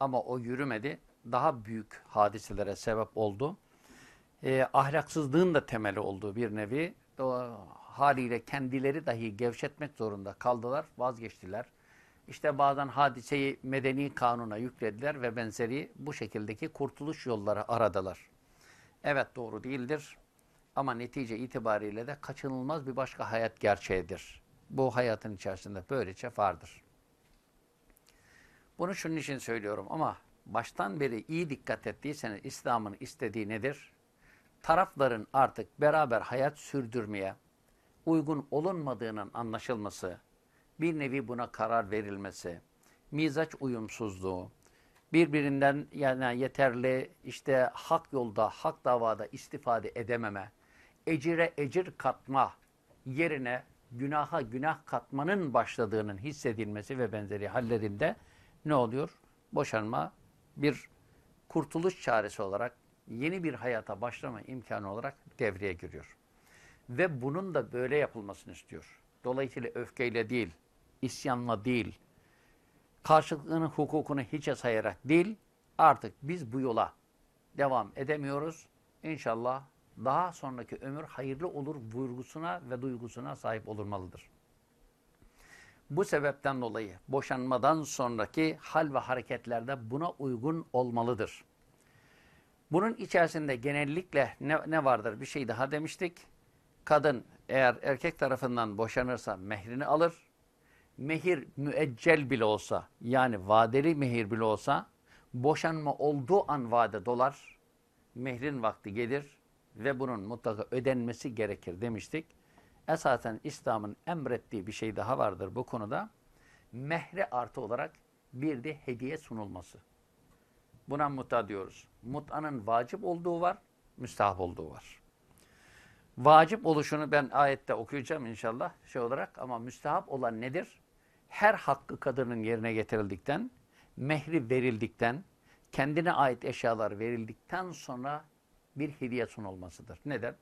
Ama o yürümedi. Daha büyük hadiselere sebep oldu. E, ahlaksızlığın da temeli olduğu bir nevi. O haliyle kendileri dahi gevşetmek zorunda kaldılar, vazgeçtiler. İşte bazen hadiseyi medeni kanuna yüklediler ve benzeri bu şekildeki kurtuluş yolları aradılar. Evet doğru değildir ama netice itibariyle de kaçınılmaz bir başka hayat gerçeğidir. Bu hayatın içerisinde böylece vardır. Bunu şunun için söylüyorum ama baştan beri iyi dikkat ettiyseniz İslam'ın istediği nedir? Tarafların artık beraber hayat sürdürmeye uygun olunmadığının anlaşılması, bir nevi buna karar verilmesi, mizaç uyumsuzluğu, birbirinden yani yeterli işte hak yolda, hak davada istifade edememe, ecire ecir katma yerine günaha günah katmanın başladığının hissedilmesi ve benzeri hallerinde ne oluyor? Boşanma bir kurtuluş çaresi olarak yeni bir hayata başlama imkanı olarak devreye giriyor. Ve bunun da böyle yapılmasını istiyor. Dolayısıyla öfkeyle değil, isyanla değil, karşılıklığını, hukukunu hiçe sayarak değil, artık biz bu yola devam edemiyoruz. İnşallah daha sonraki ömür hayırlı olur vurgusuna ve duygusuna sahip olunmalıdır. Bu sebepten dolayı boşanmadan sonraki hal ve hareketlerde buna uygun olmalıdır. Bunun içerisinde genellikle ne, ne vardır? Bir şey daha demiştik. Kadın eğer erkek tarafından boşanırsa mehrini alır. Mehir müeccel bile olsa yani vadeli mehir bile olsa boşanma olduğu an vade dolar. Mehrin vakti gelir ve bunun mutlaka ödenmesi gerekir demiştik. Esasen İslam'ın emrettiği bir şey daha vardır bu konuda. Mehre artı olarak bir de hediye sunulması. Buna muta diyoruz. Mut'anın vacip olduğu var, müstahap olduğu var. Vacip oluşunu ben ayette okuyacağım inşallah şey olarak ama müstahap olan nedir? Her hakkı kadının yerine getirildikten, mehri verildikten, kendine ait eşyalar verildikten sonra bir hediye sunulmasıdır. Neden?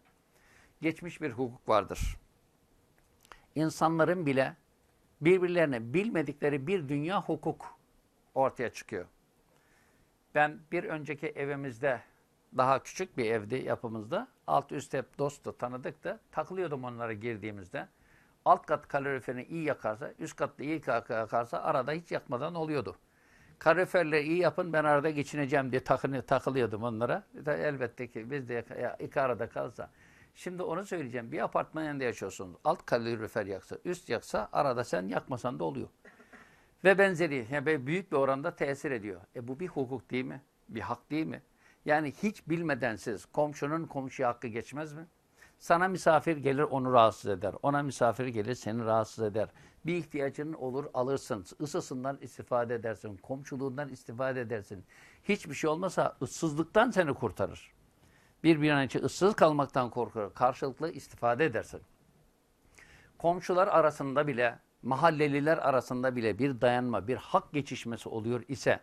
Geçmiş bir hukuk vardır. İnsanların bile birbirlerine bilmedikleri bir dünya hukuk ortaya çıkıyor. Ben bir önceki evimizde daha küçük bir evdi yapımızda. Alt üst hep dostu tanıdık da takılıyordum onlara girdiğimizde. Alt kat kaloriferini iyi yakarsa, üst katta iyi yakarsa arada hiç yakmadan oluyordu. Kaloriferleri iyi yapın ben arada geçineceğim diye takılıyordum onlara. Elbette ki biz de iki arada kalsa. Şimdi onu söyleyeceğim. Bir apartman yanında yaşıyorsunuz. Alt kalorifer yaksa, üst yaksa arada sen yakmasan da oluyor. Ve benzeri yani büyük bir oranda tesir ediyor. E bu bir hukuk değil mi? Bir hak değil mi? Yani hiç bilmeden siz komşunun komşuya hakkı geçmez mi? Sana misafir gelir onu rahatsız eder. Ona misafir gelir seni rahatsız eder. Bir ihtiyacın olur alırsın. Isısından istifade edersin. Komşuluğundan istifade edersin. Hiçbir şey olmasa ıssızlıktan seni kurtarır. Bir bir an için ıssız kalmaktan korkar. Karşılıklı istifade edersin. Komşular arasında bile, mahalleliler arasında bile bir dayanma, bir hak geçişmesi oluyor ise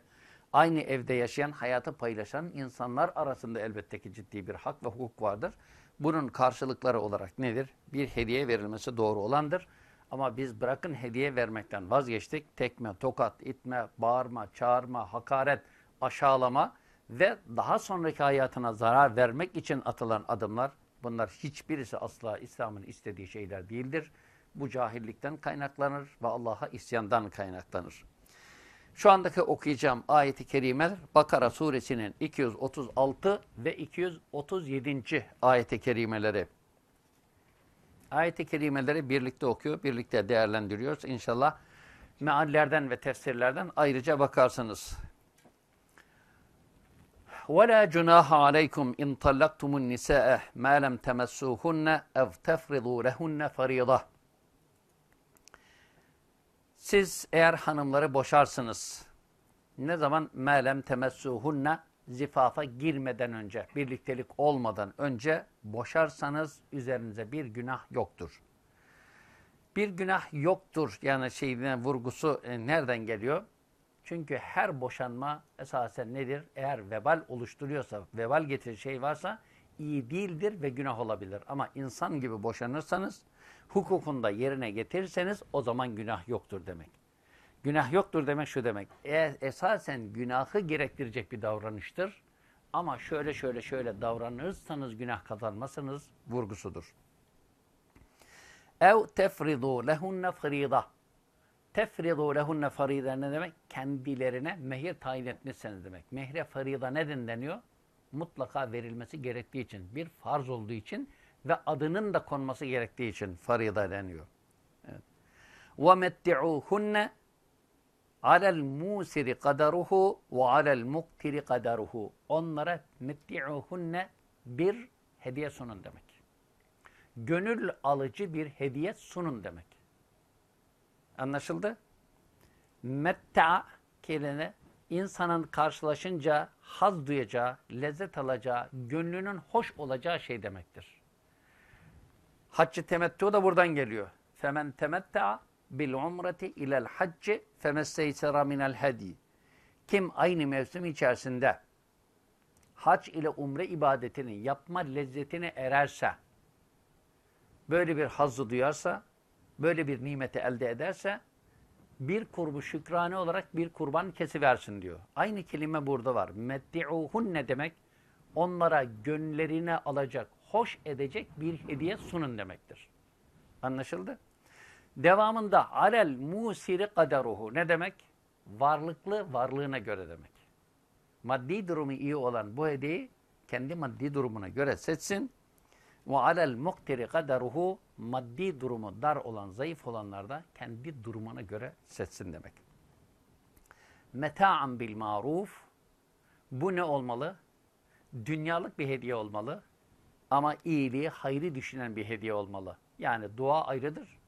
aynı evde yaşayan, hayatı paylaşan insanlar arasında elbette ki ciddi bir hak ve hukuk vardır. Bunun karşılıkları olarak nedir? Bir hediye verilmesi doğru olandır. Ama biz bırakın hediye vermekten vazgeçtik. Tekme, tokat, itme, bağırma, çağırma, hakaret, aşağılama ve daha sonraki hayatına zarar vermek için atılan adımlar bunlar hiçbirisi asla İslam'ın istediği şeyler değildir. Bu cahillikten kaynaklanır ve Allah'a isyandan kaynaklanır. Şu andaki okuyacağım ayeti kerimeler Bakara suresinin 236 ve 237. ayeti kerimeleri. Ayeti kerimeleri birlikte okuyor, birlikte değerlendiriyoruz. İnşallah meallerden ve tefsirlerden ayrıca bakarsınız. وَلَا جُنَاهَ عَلَيْكُمْ اِنْ طَلَّقْتُمُ النِّسَاءَ مَا لَمْ تَمَسُّوهُنَّ اَوْ تَفْرِضُوا لَهُنَّ فَرِيضَةً Siz eğer hanımları boşarsınız, ne zaman melem temessuhunna zifafa girmeden önce, birliktelik olmadan önce boşarsanız üzerinize bir günah yoktur. Bir günah yoktur yani şeyine vurgusu e, nereden geliyor? Çünkü her boşanma esasen nedir? Eğer vebal oluşturuyorsa, vebal getirir şey varsa iyi değildir ve günah olabilir. Ama insan gibi boşanırsanız hukukunda yerine getirirseniz o zaman günah yoktur demek. Günah yoktur demek şu demek. E, esasen günahı gerektirecek bir davranıştır. Ama şöyle şöyle şöyle davranırsanız günah kazanmasınız vurgusudur. Ev tefridu lehunne frida. Tefridu lehunne farida ne demek? Kendilerine mehir tayin etmişseniz demek. Mehre farida neden deniyor? Mutlaka verilmesi gerektiği için, bir farz olduğu için ve adının da konması gerektiği için farida deniyor. Evet. وَمَتِّعُوهُنَّ عَلَى الْمُوسِرِ قَدَرُهُ وَعَلَى الْمُقْتِرِ قَدَرُهُ Onlara metti'uhunne bir hediye sunun demek. Gönül alıcı bir hediye sunun demek. Anlaşıldı? Metta kelime insanın karşılaşınca haz duyacağı, lezzet alacağı, gönlünün hoş olacağı şey demektir. Haccı temettu da buradan geliyor. Femen temetta bil umreti ilel hacci femesseysera minel hedi. Kim aynı mevsim içerisinde hac ile umre ibadetini yapma lezzetine ererse, böyle bir hazzı duyarsa, böyle bir nimeti elde ederse, bir kurbu şükrane olarak bir kurban kesiversin diyor. Aynı kelime burada var. Metti'uhun ne demek? Onlara gönlerine alacak, hoş edecek bir hediye sunun demektir. Anlaşıldı? Devamında alel musiri kaderuhu ne demek? Varlıklı varlığına göre demek. Maddi durumu iyi olan bu hediyeyi kendi maddi durumuna göre seçsin. Ve alel muktiri kaderuhu maddi durumu dar olan, zayıf olanlar da kendi durumuna göre seçsin demek. Meta'an bil maruf bu ne olmalı? Dünyalık bir hediye olmalı. Ama iyiliği, hayrı düşünen bir hediye olmalı. Yani dua ayrıdır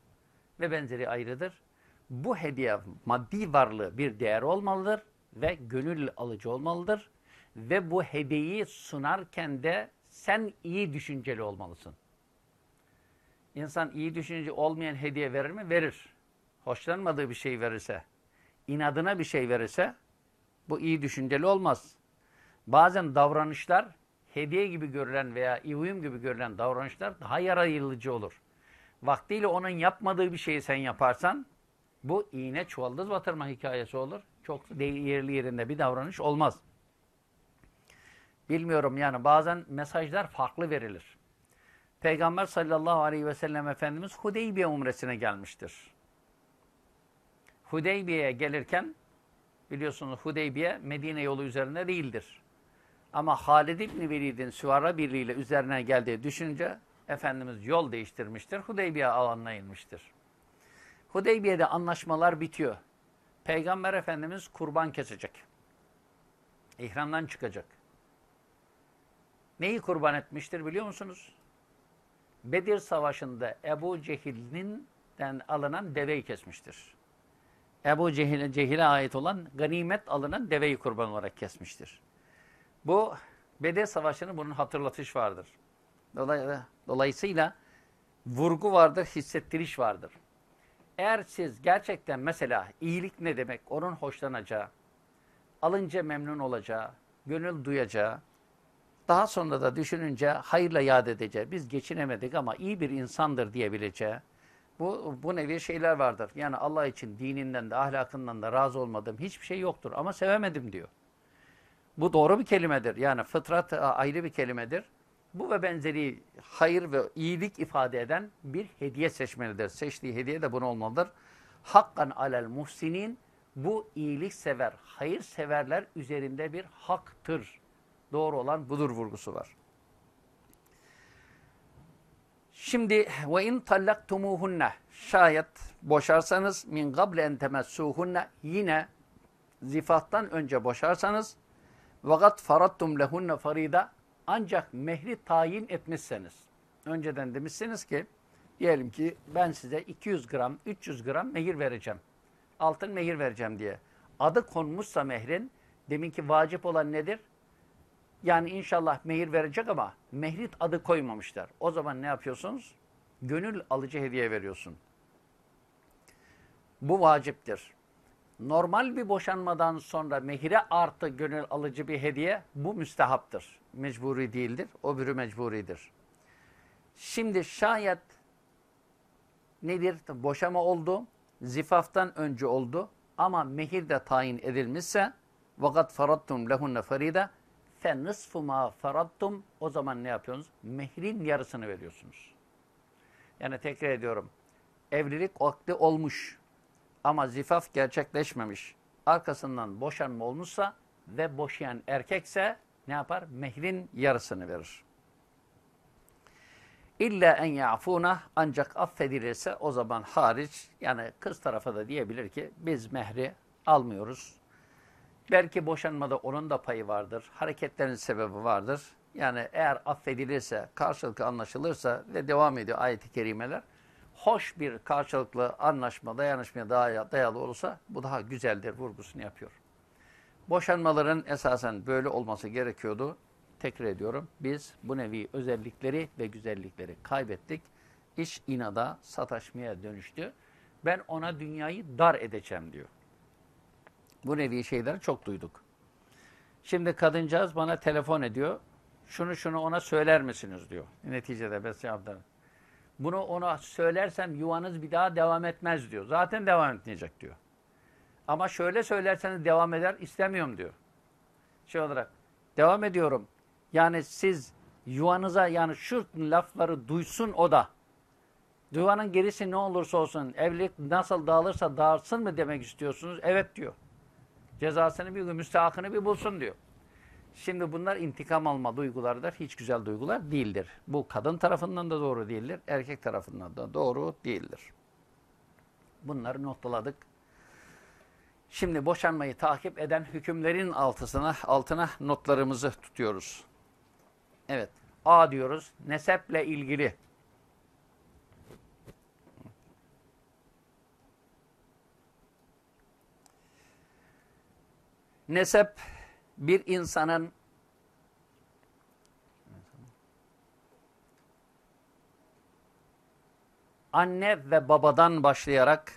ve benzeri ayrıdır. Bu hediye maddi varlığı bir değer olmalıdır ve gönül alıcı olmalıdır. Ve bu hediyeyi sunarken de sen iyi düşünceli olmalısın. İnsan iyi düşünce olmayan hediye verir mi? Verir. Hoşlanmadığı bir şey verirse, inadına bir şey verirse bu iyi düşünceli olmaz. Bazen davranışlar hediye gibi görülen veya uyum gibi görülen davranışlar daha yarayılıcı olur. Vaktiyle onun yapmadığı bir şeyi sen yaparsan bu iğne çuvaldız batırma hikayesi olur. Çok yerli yerinde bir davranış olmaz. Bilmiyorum yani bazen mesajlar farklı verilir. Peygamber sallallahu aleyhi ve sellem Efendimiz Hudeybiye umresine gelmiştir. Hudeybiye'ye gelirken biliyorsunuz Hudeybiye Medine yolu üzerinde değildir. Ama Halid İbni Velid'in Süvara birliğiyle üzerine geldiği düşünce Efendimiz yol değiştirmiştir. Hudeybiye alanına inmiştir. Hudeybiye'de anlaşmalar bitiyor. Peygamber Efendimiz kurban kesecek. İhramdan çıkacak. Neyi kurban etmiştir biliyor musunuz? Bedir Savaşı'nda Ebu Cehil'den alınan deveyi kesmiştir. Ebu Cehil'e Cehil ait olan ganimet alınan deveyi kurban olarak kesmiştir. Bu Bedir Savaşı'nın bunun hatırlatış vardır. Dolayısıyla vurgu vardır, hissettiriş vardır. Eğer siz gerçekten mesela iyilik ne demek, onun hoşlanacağı, alınca memnun olacağı, gönül duyacağı, daha sonra da düşününce hayırla yad edeceği, biz geçinemedik ama iyi bir insandır diyebileceği, bu, bu nevi şeyler vardır. Yani Allah için dininden de ahlakından da razı olmadığım hiçbir şey yoktur ama sevemedim diyor. Bu doğru bir kelimedir. Yani fıtrat ayrı bir kelimedir. Bu ve benzeri hayır ve iyilik ifade eden bir hediye seçmelidir. Seçtiği hediye de bunu olmalıdır. Hakkan alel muhsinin bu iyilik sever, hayır severler üzerinde bir haktır. Doğru olan budur vurgusu var. Şimdi ve in tallaktumuhunne şayet boşarsanız min gable en temessuhunne yine zifattan önce boşarsanız vakat farattum lehunne farida ancak mehri tayin etmişseniz önceden demişsiniz ki diyelim ki ben size 200 gram 300 gram mehir vereceğim. Altın mehir vereceğim diye. Adı konmuşsa mehrin deminki vacip olan nedir? Yani inşallah mehir verecek ama mehrit adı koymamışlar. O zaman ne yapıyorsunuz? Gönül alıcı hediye veriyorsun. Bu vaciptir. Normal bir boşanmadan sonra mehire artı gönül alıcı bir hediye bu müstehaptır. Mecburi değildir. O bürü mecburidir. Şimdi şayet nedir? Boşama oldu. Zifaftan önce oldu. Ama mehir de tayin edilmişse vakat farattum lehunne farida nisfu ma farattum o zaman ne yapıyorsunuz? Mehrin yarısını veriyorsunuz. Yani tekrar ediyorum. Evlilik vakti olmuş ama zifaf gerçekleşmemiş. Arkasından boşanma olmuşsa ve boşayan erkekse ne yapar? Mehrin yarısını verir. İlla en ya'funa ancak affedilirse o zaman hariç yani kız tarafı da diyebilir ki biz mehri almıyoruz. Belki boşanmada onun da payı vardır. Hareketlerin sebebi vardır. Yani eğer affedilirse, karşılıklı anlaşılırsa ve devam ediyor ayet-i kerimeler. Hoş bir karşılıklı anlaşma, dayanışmaya dayalı olursa bu daha güzeldir vurgusunu yapıyor. Boşanmaların esasen böyle olması gerekiyordu. Tekrar ediyorum. Biz bu nevi özellikleri ve güzellikleri kaybettik. İş inada, sataşmaya dönüştü. Ben ona dünyayı dar edeceğim diyor. Bu nevi şeyler çok duyduk. Şimdi kadıncağız bana telefon ediyor. Şunu şunu ona söyler misiniz diyor. Neticede ben cevaplarım. Bunu ona söylersem yuvanız bir daha devam etmez diyor. Zaten devam etmeyecek diyor. Ama şöyle söylerseniz devam eder istemiyorum diyor. Şey olarak devam ediyorum. Yani siz yuvanıza yani şu lafları duysun o da. Yuvanın gerisi ne olursa olsun evlilik nasıl dağılırsa dağılsın mı demek istiyorsunuz? Evet diyor. Cezasını bir müstahakını bir bulsun diyor. Şimdi bunlar intikam alma duygularıdır. Hiç güzel duygular değildir. Bu kadın tarafından da doğru değildir. Erkek tarafından da doğru değildir. Bunları noktaladık. Şimdi boşanmayı takip eden hükümlerin altısına, altına notlarımızı tutuyoruz. Evet. A diyoruz. Neseple ilgili. Nesep bir insanın anne ve babadan başlayarak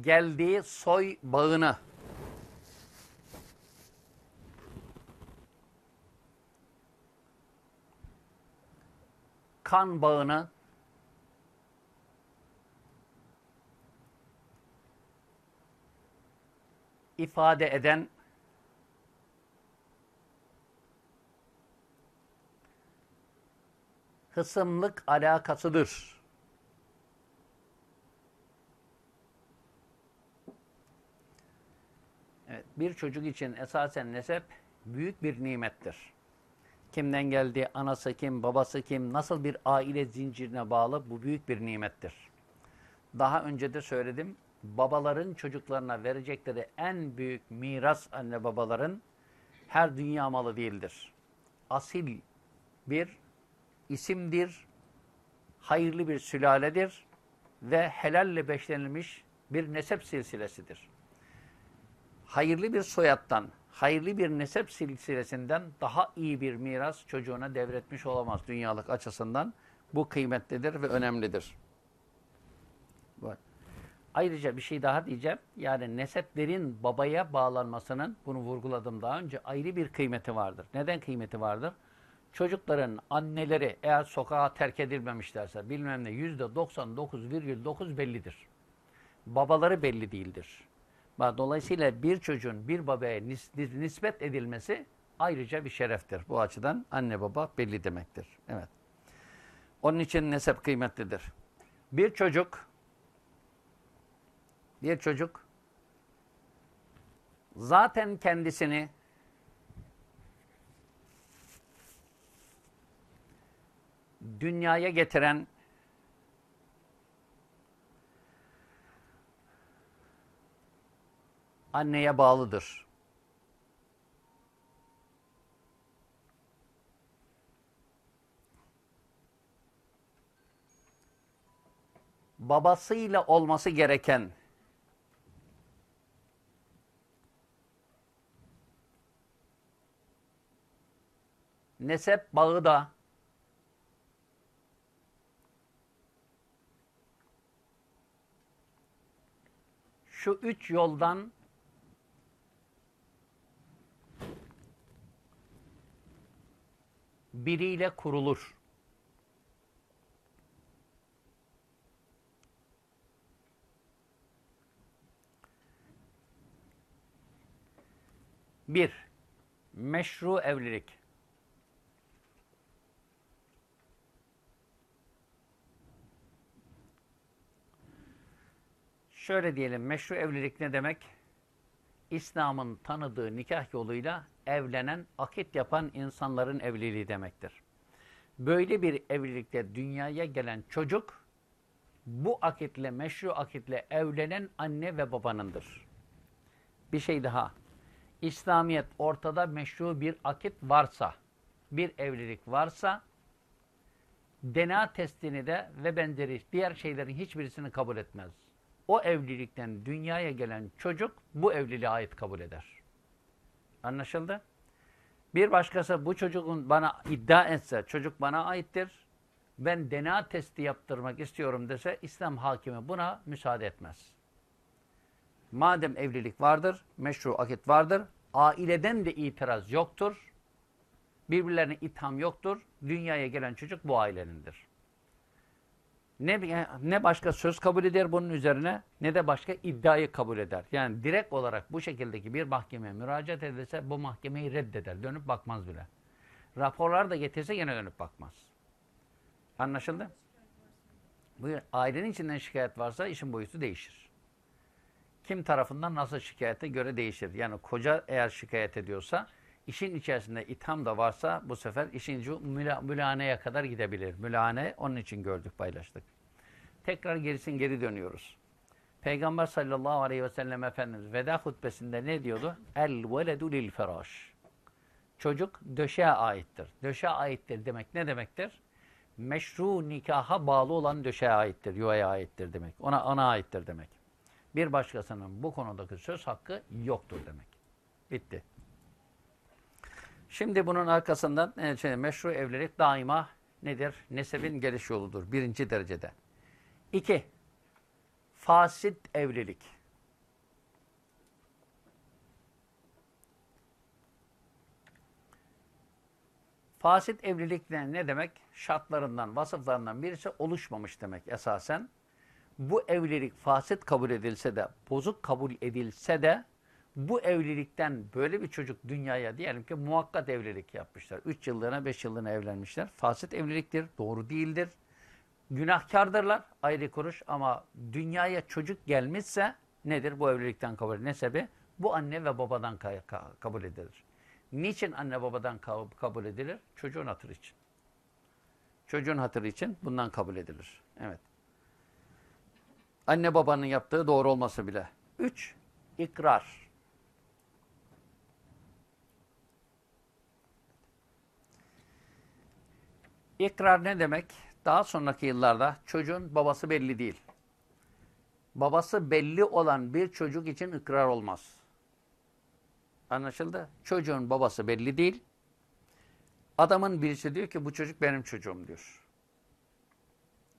geldiği soy bağını kan bağını ifade eden hısımlık alakasıdır. Evet, bir çocuk için esasen nesep büyük bir nimettir. Kimden geldi, anası kim, babası kim, nasıl bir aile zincirine bağlı bu büyük bir nimettir. Daha önce de söyledim, babaların çocuklarına verecekleri en büyük miras anne babaların her dünya malı değildir. Asil bir isimdir, hayırlı bir sülaledir ve helalle beşlenilmiş bir nesep silsilesidir. Hayırlı bir soyattan, hayırlı bir nesep silsilesinden daha iyi bir miras çocuğuna devretmiş olamaz dünyalık açısından. Bu kıymetlidir ve önemlidir. Bak. Ayrıca bir şey daha diyeceğim. Yani neseplerin babaya bağlanmasının, bunu vurguladım daha önce, ayrı bir kıymeti vardır. Neden kıymeti vardır? Çocukların anneleri eğer sokağa terk edilmemişlerse bilmem ne yüzde 99,9 bellidir. Babaları belli değildir. Dolayısıyla bir çocuğun bir babaya nis nispet edilmesi ayrıca bir şereftir. Bu açıdan anne baba belli demektir. Evet. Onun için nesep kıymetlidir. Bir çocuk bir çocuk zaten kendisini dünyaya getiren anneye bağlıdır. Babasıyla olması gereken nesep bağı da şu üç yoldan biriyle kurulur. Bir, meşru evlilik. Şöyle diyelim, meşru evlilik ne demek? İslam'ın tanıdığı nikah yoluyla evlenen, akit yapan insanların evliliği demektir. Böyle bir evlilikte dünyaya gelen çocuk, bu akitle, meşru akitle evlenen anne ve babanındır. Bir şey daha. İslamiyet ortada meşru bir akit varsa, bir evlilik varsa, DNA testini de ve benzeri diğer şeylerin hiçbirisini kabul etmez. O evlilikten dünyaya gelen çocuk bu evliliğe ait kabul eder. Anlaşıldı? Bir başkası bu çocuğun bana iddia etse, çocuk bana aittir, ben DNA testi yaptırmak istiyorum dese, İslam hakimi buna müsaade etmez. Madem evlilik vardır, meşru akit vardır, aileden de itiraz yoktur, birbirlerine itham yoktur, dünyaya gelen çocuk bu ailenindir. Ne, ne başka söz kabul eder bunun üzerine ne de başka iddiayı kabul eder. Yani direkt olarak bu şekildeki bir mahkemeye müracaat edilse bu mahkemeyi reddeder. Dönüp bakmaz bile. Raporlar da getirse yine dönüp bakmaz. Anlaşıldı? Bu ailenin içinden şikayet varsa işin boyutu değişir. Kim tarafından nasıl şikayete göre değişir. Yani koca eğer şikayet ediyorsa işin içerisinde itham da varsa bu sefer işin müla, mülaneye kadar gidebilir. Mülane onun için gördük, paylaştık. Tekrar gerisin geri dönüyoruz. Peygamber sallallahu aleyhi ve sellem Efendimiz veda hutbesinde ne diyordu? El veledu lil feraş. Çocuk döşeğe aittir. Döşeğe aittir demek ne demektir? Meşru nikaha bağlı olan döşeğe aittir, yuvaya aittir demek. Ona ona aittir demek. Bir başkasının bu konudaki söz hakkı yoktur demek. Bitti. Şimdi bunun arkasından e, şey, meşru evlilik daima nedir? Nesebin geliş yoludur. Birinci derecede. İki, fasit evlilik. Fasit evlilik ne, ne demek? Şartlarından, vasıflarından birisi oluşmamış demek esasen. Bu evlilik fasit kabul edilse de, bozuk kabul edilse de bu evlilikten böyle bir çocuk dünyaya diyelim ki muhakkat evlilik yapmışlar. 3 yıllığına 5 yıllığına evlenmişler. Fasit evliliktir, doğru değildir. Günahkardırlar ayrı kuruş ama dünyaya çocuk gelmişse nedir bu evlilikten kabul edilir? Nesebi bu anne ve babadan kabul edilir. Niçin anne babadan kabul edilir? Çocuğun hatırı için. Çocuğun hatırı için bundan kabul edilir. Evet. Anne babanın yaptığı doğru olması bile. Üç, ikrar. İkrar ne demek? Daha sonraki yıllarda çocuğun babası belli değil. Babası belli olan bir çocuk için ikrar olmaz. Anlaşıldı? Çocuğun babası belli değil. Adamın birisi diyor ki bu çocuk benim çocuğum diyor.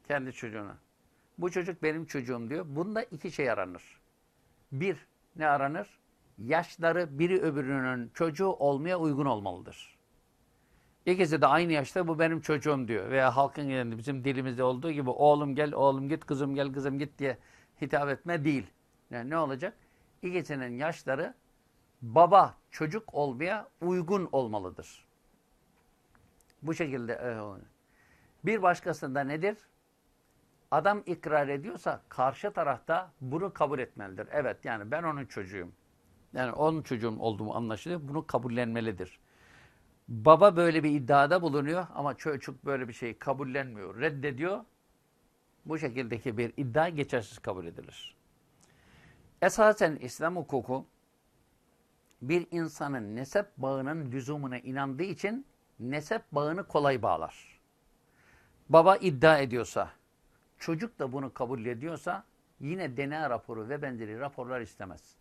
Kendi çocuğuna. Bu çocuk benim çocuğum diyor. Bunda iki şey aranır. Bir, ne aranır? Yaşları biri öbürünün çocuğu olmaya uygun olmalıdır. İkisi de aynı yaşta bu benim çocuğum diyor. Veya halkın yerinde bizim dilimizde olduğu gibi oğlum gel, oğlum git, kızım gel, kızım git diye hitap etme değil. Yani ne olacak? İkisinin yaşları baba çocuk olmaya uygun olmalıdır. Bu şekilde e, bir başkasında nedir? Adam ikrar ediyorsa karşı tarafta bunu kabul etmelidir. Evet yani ben onun çocuğum. Yani onun çocuğum olduğumu anlaşılıyor. Bunu kabullenmelidir. Baba böyle bir iddiada bulunuyor ama çocuk böyle bir şeyi kabullenmiyor, reddediyor. Bu şekildeki bir iddia geçersiz kabul edilir. Esasen İslam hukuku bir insanın nesep bağının lüzumuna inandığı için nesep bağını kolay bağlar. Baba iddia ediyorsa, çocuk da bunu kabul ediyorsa yine DNA raporu ve benzeri raporlar istemez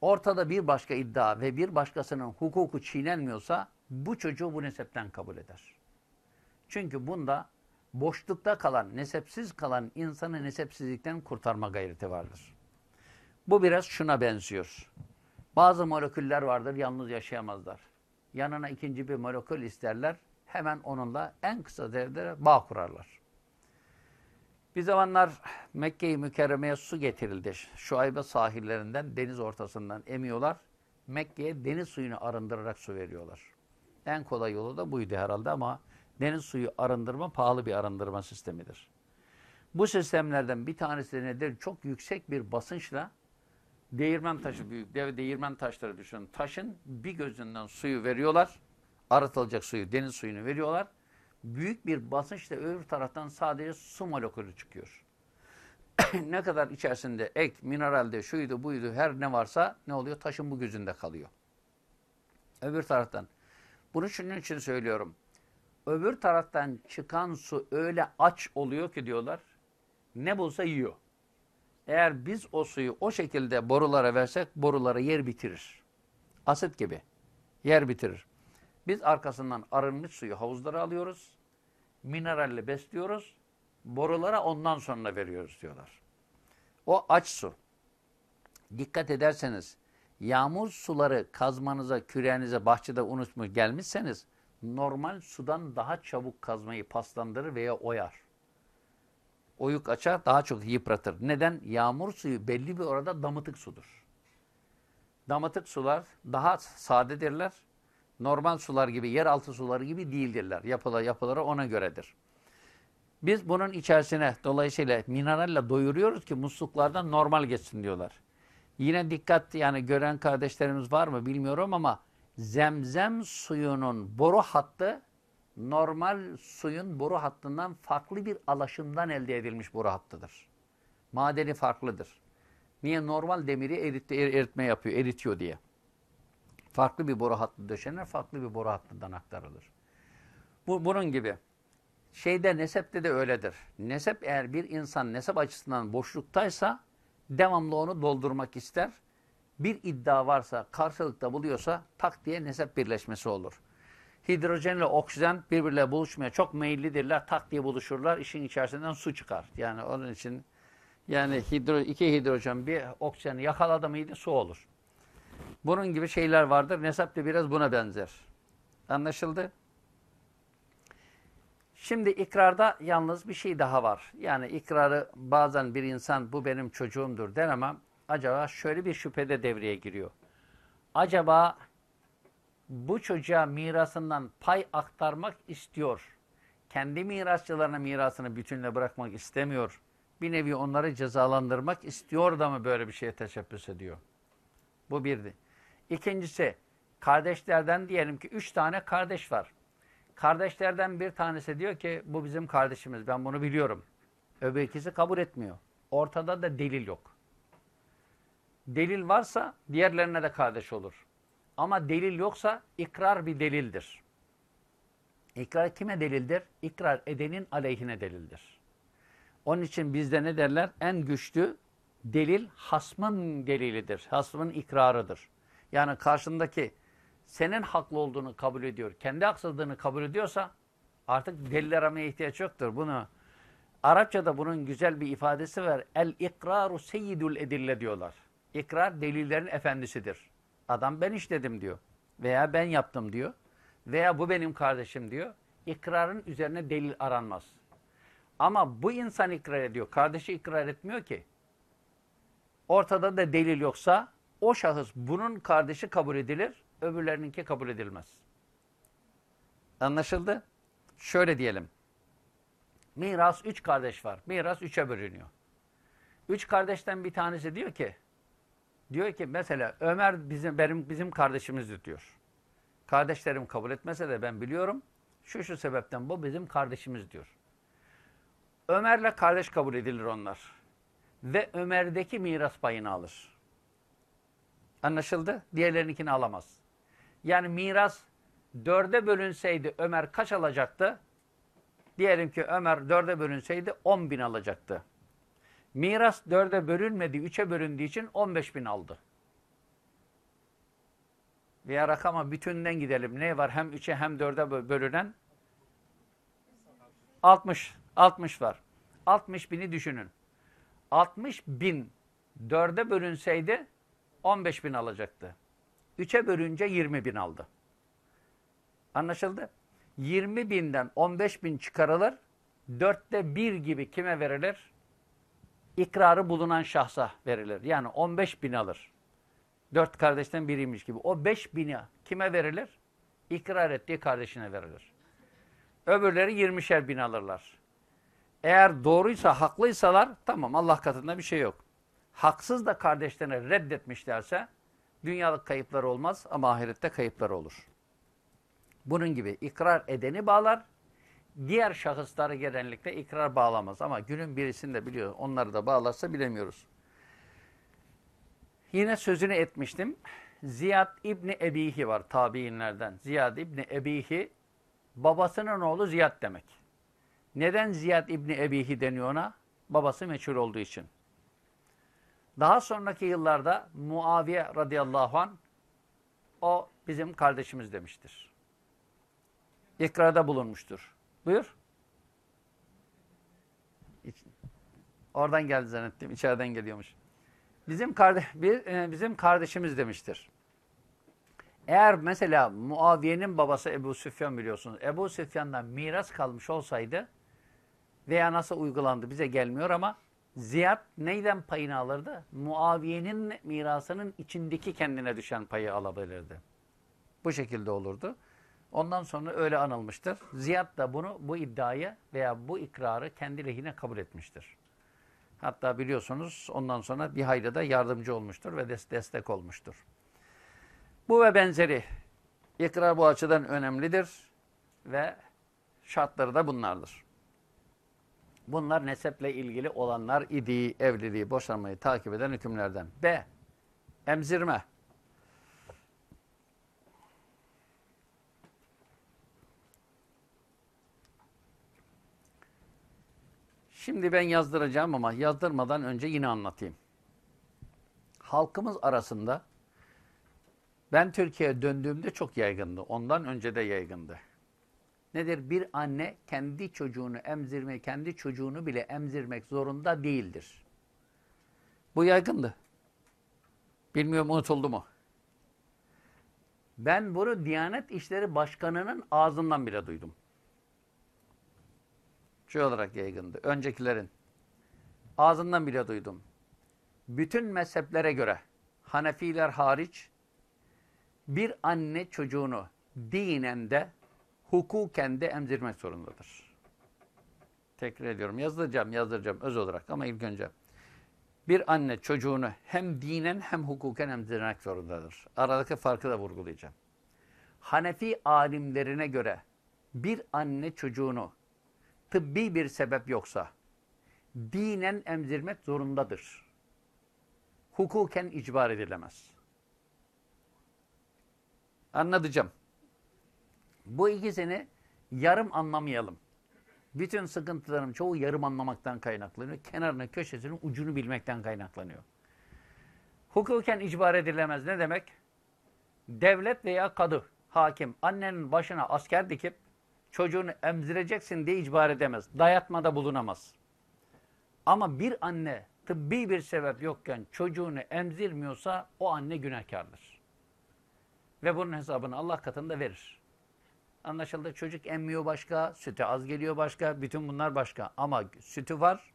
ortada bir başka iddia ve bir başkasının hukuku çiğnenmiyorsa bu çocuğu bu nesepten kabul eder. Çünkü bunda boşlukta kalan, nesepsiz kalan insanı nesepsizlikten kurtarma gayreti vardır. Bu biraz şuna benziyor. Bazı moleküller vardır, yalnız yaşayamazlar. yanına ikinci bir molekül isterler. Hemen onunla en kısa devrede bağ kurarlar. Bir zamanlar Mekke-i Mükerreme'ye su getirildi. Şuaybe sahillerinden, deniz ortasından emiyorlar. Mekke'ye deniz suyunu arındırarak su veriyorlar. En kolay yolu da buydu herhalde ama deniz suyu arındırma pahalı bir arındırma sistemidir. Bu sistemlerden bir tanesi de nedir? Çok yüksek bir basınçla değirmen taşı büyük dev değirmen taşları düşünün. Taşın bir gözünden suyu veriyorlar. Arıtılacak suyu, deniz suyunu veriyorlar. Büyük bir basınçla öbür taraftan sadece su molekülü çıkıyor. ne kadar içerisinde ek, mineralde, şuydu, buydu, her ne varsa ne oluyor? Taşın bu gözünde kalıyor. Öbür taraftan. Bunu şunun için söylüyorum. Öbür taraftan çıkan su öyle aç oluyor ki diyorlar. Ne bulsa yiyor. Eğer biz o suyu o şekilde borulara versek borulara yer bitirir. Asit gibi. Yer bitirir. Biz arkasından arınmış suyu havuzlara alıyoruz. Mineralle besliyoruz. Borulara ondan sonra veriyoruz diyorlar. O aç su. Dikkat ederseniz yağmur suları kazmanıza, küreğinize, bahçede unutmuş gelmişseniz normal sudan daha çabuk kazmayı paslandırır veya oyar. Oyuk açar, daha çok yıpratır. Neden? Yağmur suyu belli bir orada damıtık sudur. Damıtık sular daha sadedirler. Normal sular gibi, yeraltı suları gibi değildirler. Yapıla, yapıları ona göredir. Biz bunun içerisine dolayısıyla mineralle doyuruyoruz ki musluklardan normal geçsin diyorlar. Yine dikkat yani gören kardeşlerimiz var mı bilmiyorum ama zemzem suyunun boru hattı normal suyun boru hattından farklı bir alaşımdan elde edilmiş boru hattıdır. Madeni farklıdır. Niye? Normal demiri eritti, er, eritme yapıyor, eritiyor diye. Farklı bir boru hattı döşenir, farklı bir boru hattından aktarılır. Bu, bunun gibi. Şeyde, nesepte de öyledir. Nesep eğer bir insan nesep açısından boşluktaysa devamlı onu doldurmak ister. Bir iddia varsa, karşılıkta buluyorsa tak diye nesep birleşmesi olur. Hidrojenle oksijen birbirle buluşmaya çok meyillidirler. Tak diye buluşurlar. işin içerisinden su çıkar. Yani onun için yani hidro, iki hidrojen bir oksijeni yakaladı mıydı su olur. Bunun gibi şeyler vardır. Nesep de biraz buna benzer. Anlaşıldı? Şimdi ikrarda yalnız bir şey daha var. Yani ikrarı bazen bir insan bu benim çocuğumdur der ama acaba şöyle bir şüphede devreye giriyor. Acaba bu çocuğa mirasından pay aktarmak istiyor. Kendi mirasçılarına mirasını bütünle bırakmak istemiyor. Bir nevi onları cezalandırmak istiyor da mı böyle bir şeye teşebbüs ediyor? Bu birdi. İkincisi, kardeşlerden diyelim ki üç tane kardeş var. Kardeşlerden bir tanesi diyor ki bu bizim kardeşimiz ben bunu biliyorum. Öbür ikisi kabul etmiyor. Ortada da delil yok. Delil varsa diğerlerine de kardeş olur. Ama delil yoksa ikrar bir delildir. İkrar kime delildir? İkrar edenin aleyhine delildir. Onun için bizde ne derler? En güçlü delil hasmın delilidir. Hasmın ikrarıdır. Yani karşındaki senin haklı olduğunu kabul ediyor, kendi haksızlığını kabul ediyorsa artık delil aramaya ihtiyaç yoktur. Bunu Arapçada bunun güzel bir ifadesi var. El ikraru seyyidul edille diyorlar. İkrar delillerin efendisidir. Adam ben işledim diyor. Veya ben yaptım diyor. Veya bu benim kardeşim diyor. İkrarın üzerine delil aranmaz. Ama bu insan ikrar ediyor. Kardeşi ikrar etmiyor ki. Ortada da delil yoksa o şahıs bunun kardeşi kabul edilir. Öbürlerininki kabul edilmez. Anlaşıldı? Şöyle diyelim. Miras üç kardeş var. Miras üçe bölünüyor. Üç kardeşten bir tanesi diyor ki Diyor ki mesela Ömer bizim benim bizim kardeşimizdir diyor. Kardeşlerim kabul etmese de ben biliyorum. Şu şu sebepten bu bizim kardeşimiz diyor. Ömer'le kardeş kabul edilir onlar. Ve Ömer'deki miras payını alır. Anlaşıldı? Diğerlerinkini alamaz. Yani miras dörde bölünseydi Ömer kaç alacaktı? Diyelim ki Ömer dörde bölünseydi on bin alacaktı. Miras dörde bölünmedi, üçe bölündüğü için 15 bin aldı. Veya rakama bütünden gidelim. Ne var? Hem üçe hem dörde bölünen 60. 60 var. 60 bini düşünün. 60 bin dörde bölünseydi 15 bin alacaktı. Üçe bölünce 20 bin aldı. Anlaşıldı? 20 binden 15 bin çıkarılır. Dörtte bir gibi kime verilir? İkrarı bulunan şahsa verilir. Yani 15 bin alır. Dört kardeşten biriymiş gibi. O 5 bini kime verilir? İkrar ettiği kardeşine verilir. Öbürleri 20'şer bin alırlar. Eğer doğruysa, haklıysalar tamam Allah katında bir şey yok. Haksız da kardeşlerine reddetmişlerse dünyalık kayıpları olmaz ama ahirette kayıpları olur. Bunun gibi ikrar edeni bağlar, diğer şahısları genellikle ikrar bağlamaz. Ama günün birisini de biliyor, onları da bağlarsa bilemiyoruz. Yine sözünü etmiştim. Ziyad İbni Ebihi var tabiinlerden. Ziyad İbni Ebihi babasının oğlu Ziyad demek. Neden Ziyad İbni Ebihi deniyor ona? Babası meçhul olduğu için. Daha sonraki yıllarda Muaviye radıyallahu an o bizim kardeşimiz demiştir. İkrada bulunmuştur. Buyur. Oradan geldi zannettim. İçeriden geliyormuş. Bizim kardeş e, bizim kardeşimiz demiştir. Eğer mesela Muaviye'nin babası Ebu Süfyan biliyorsunuz. Ebu Süfyan'dan miras kalmış olsaydı veya nasıl uygulandı bize gelmiyor ama Ziyad neyden payını alırdı? Muaviye'nin mirasının içindeki kendine düşen payı alabilirdi. Bu şekilde olurdu. Ondan sonra öyle anılmıştır. Ziyad da bunu, bu iddiayı veya bu ikrarı kendi lehine kabul etmiştir. Hatta biliyorsunuz ondan sonra bir hayli da yardımcı olmuştur ve des- destek olmuştur. Bu ve benzeri ikrar bu açıdan önemlidir ve şartları da bunlardır. Bunlar neseple ilgili olanlar idi, evliliği, boşanmayı takip eden hükümlerden. B. Emzirme. Şimdi ben yazdıracağım ama yazdırmadan önce yine anlatayım. Halkımız arasında ben Türkiye'ye döndüğümde çok yaygındı. Ondan önce de yaygındı. Nedir? Bir anne kendi çocuğunu emzirmek, kendi çocuğunu bile emzirmek zorunda değildir. Bu yaygındı. Bilmiyorum unutuldu mu? Ben bunu Diyanet İşleri Başkanı'nın ağzından bile duydum. Şey olarak yaygındı. Öncekilerin. Ağzından bile duydum. Bütün mezheplere göre Hanefiler hariç bir anne çocuğunu dinen de hukuken de emzirmek zorundadır. Tekrar ediyorum. Yazdıracağım, yazdıracağım öz olarak ama ilk önce. Bir anne çocuğunu hem dinen hem hukuken emzirmek zorundadır. Aradaki farkı da vurgulayacağım. Hanefi alimlerine göre bir anne çocuğunu tıbbi bir sebep yoksa dinen emzirmek zorundadır. Hukuken icbar edilemez. Anlatacağım. Bu ikisini yarım anlamayalım. Bütün sıkıntılarım çoğu yarım anlamaktan kaynaklanıyor. Kenarını, köşesinin ucunu bilmekten kaynaklanıyor. Hukuken icbar edilemez ne demek? Devlet veya kadı, hakim, annenin başına asker dikip çocuğunu emzireceksin diye icbar edemez. Dayatmada bulunamaz. Ama bir anne tıbbi bir sebep yokken çocuğunu emzirmiyorsa o anne günahkardır. Ve bunun hesabını Allah katında verir. Anlaşıldı. Çocuk emmiyor başka, sütü az geliyor başka, bütün bunlar başka. Ama sütü var,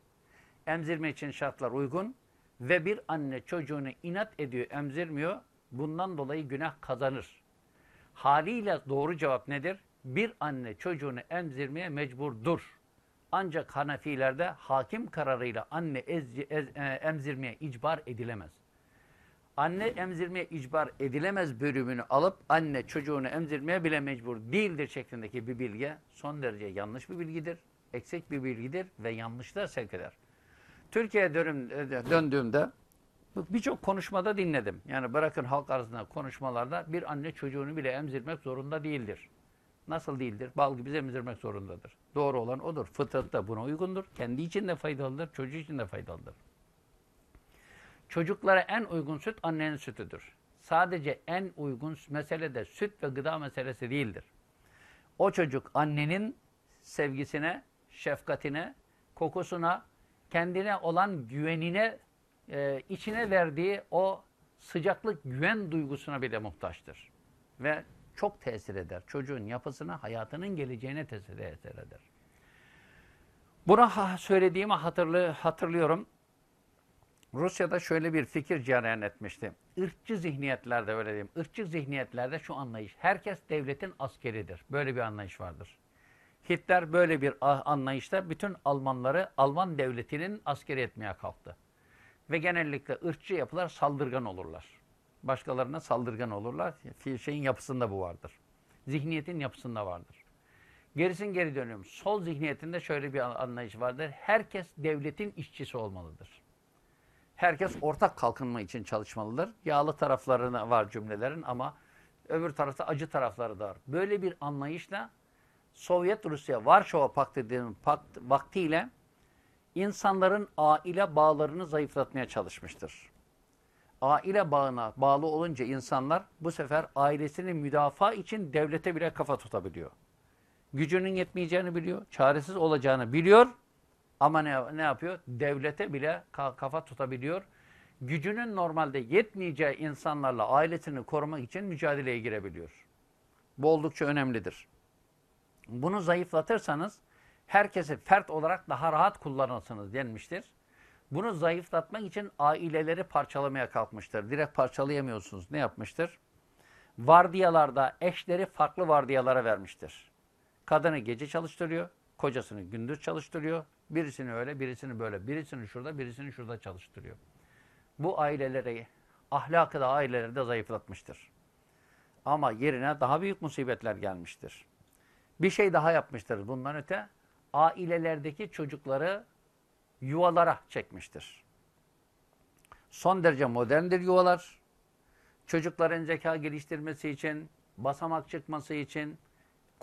emzirme için şartlar uygun ve bir anne çocuğunu inat ediyor, emzirmiyor. Bundan dolayı günah kazanır. Haliyle doğru cevap nedir? Bir anne çocuğunu emzirmeye mecburdur. Ancak Hanefilerde hakim kararıyla anne ez, ez, e, emzirmeye icbar edilemez. Anne emzirmeye icbar edilemez bölümünü alıp anne çocuğunu emzirmeye bile mecbur değildir şeklindeki bir bilgi son derece yanlış bir bilgidir, eksik bir bilgidir ve yanlışlığa sevk eder. Türkiye'ye dönüm, döndüğümde birçok konuşmada dinledim. Yani bırakın halk arasında konuşmalarda bir anne çocuğunu bile emzirmek zorunda değildir. Nasıl değildir? Bal gibi emzirmek zorundadır. Doğru olan odur. Fıtrat da buna uygundur. Kendi için de faydalıdır, çocuğu için de faydalıdır. Çocuklara en uygun süt annenin sütüdür. Sadece en uygun mesele de süt ve gıda meselesi değildir. O çocuk annenin sevgisine, şefkatine, kokusuna, kendine olan güvenine, e, içine verdiği o sıcaklık, güven duygusuna bile muhtaçtır. Ve çok tesir eder. Çocuğun yapısına, hayatının geleceğine tesir eder. Buna söylediğimi hatırlı, hatırlıyorum. Rusya'da şöyle bir fikir cereyan etmişti. Irkçı zihniyetlerde öyle diyeyim. Irkçı zihniyetlerde şu anlayış. Herkes devletin askeridir. Böyle bir anlayış vardır. Hitler böyle bir anlayışta bütün Almanları Alman devletinin askeri etmeye kalktı. Ve genellikle ırkçı yapılar saldırgan olurlar. Başkalarına saldırgan olurlar. Şeyin yapısında bu vardır. Zihniyetin yapısında vardır. Gerisin geri dönüyorum. Sol zihniyetinde şöyle bir anlayış vardır. Herkes devletin işçisi olmalıdır. Herkes ortak kalkınma için çalışmalıdır. Yağlı tarafları var cümlelerin ama öbür tarafta acı tarafları da var. Böyle bir anlayışla Sovyet Rusya Varşova Paktı dediğim pakt vaktiyle insanların aile bağlarını zayıflatmaya çalışmıştır. Aile bağına bağlı olunca insanlar bu sefer ailesini müdafaa için devlete bile kafa tutabiliyor. Gücünün yetmeyeceğini biliyor, çaresiz olacağını biliyor ama ne, ne yapıyor? Devlete bile kafa tutabiliyor. Gücünün normalde yetmeyeceği insanlarla ailesini korumak için mücadeleye girebiliyor. Bu oldukça önemlidir. Bunu zayıflatırsanız herkesi fert olarak daha rahat kullanırsınız denmiştir. Bunu zayıflatmak için aileleri parçalamaya kalkmıştır. Direkt parçalayamıyorsunuz. Ne yapmıştır? Vardiyalarda eşleri farklı vardiyalara vermiştir. Kadını gece çalıştırıyor, kocasını gündüz çalıştırıyor. Birisini öyle, birisini böyle. Birisini şurada, birisini şurada çalıştırıyor. Bu aileleri, ahlakı da aileleri de zayıflatmıştır. Ama yerine daha büyük musibetler gelmiştir. Bir şey daha yapmıştır bundan öte. Ailelerdeki çocukları yuvalara çekmiştir. Son derece moderndir yuvalar. Çocukların zeka geliştirmesi için, basamak çıkması için,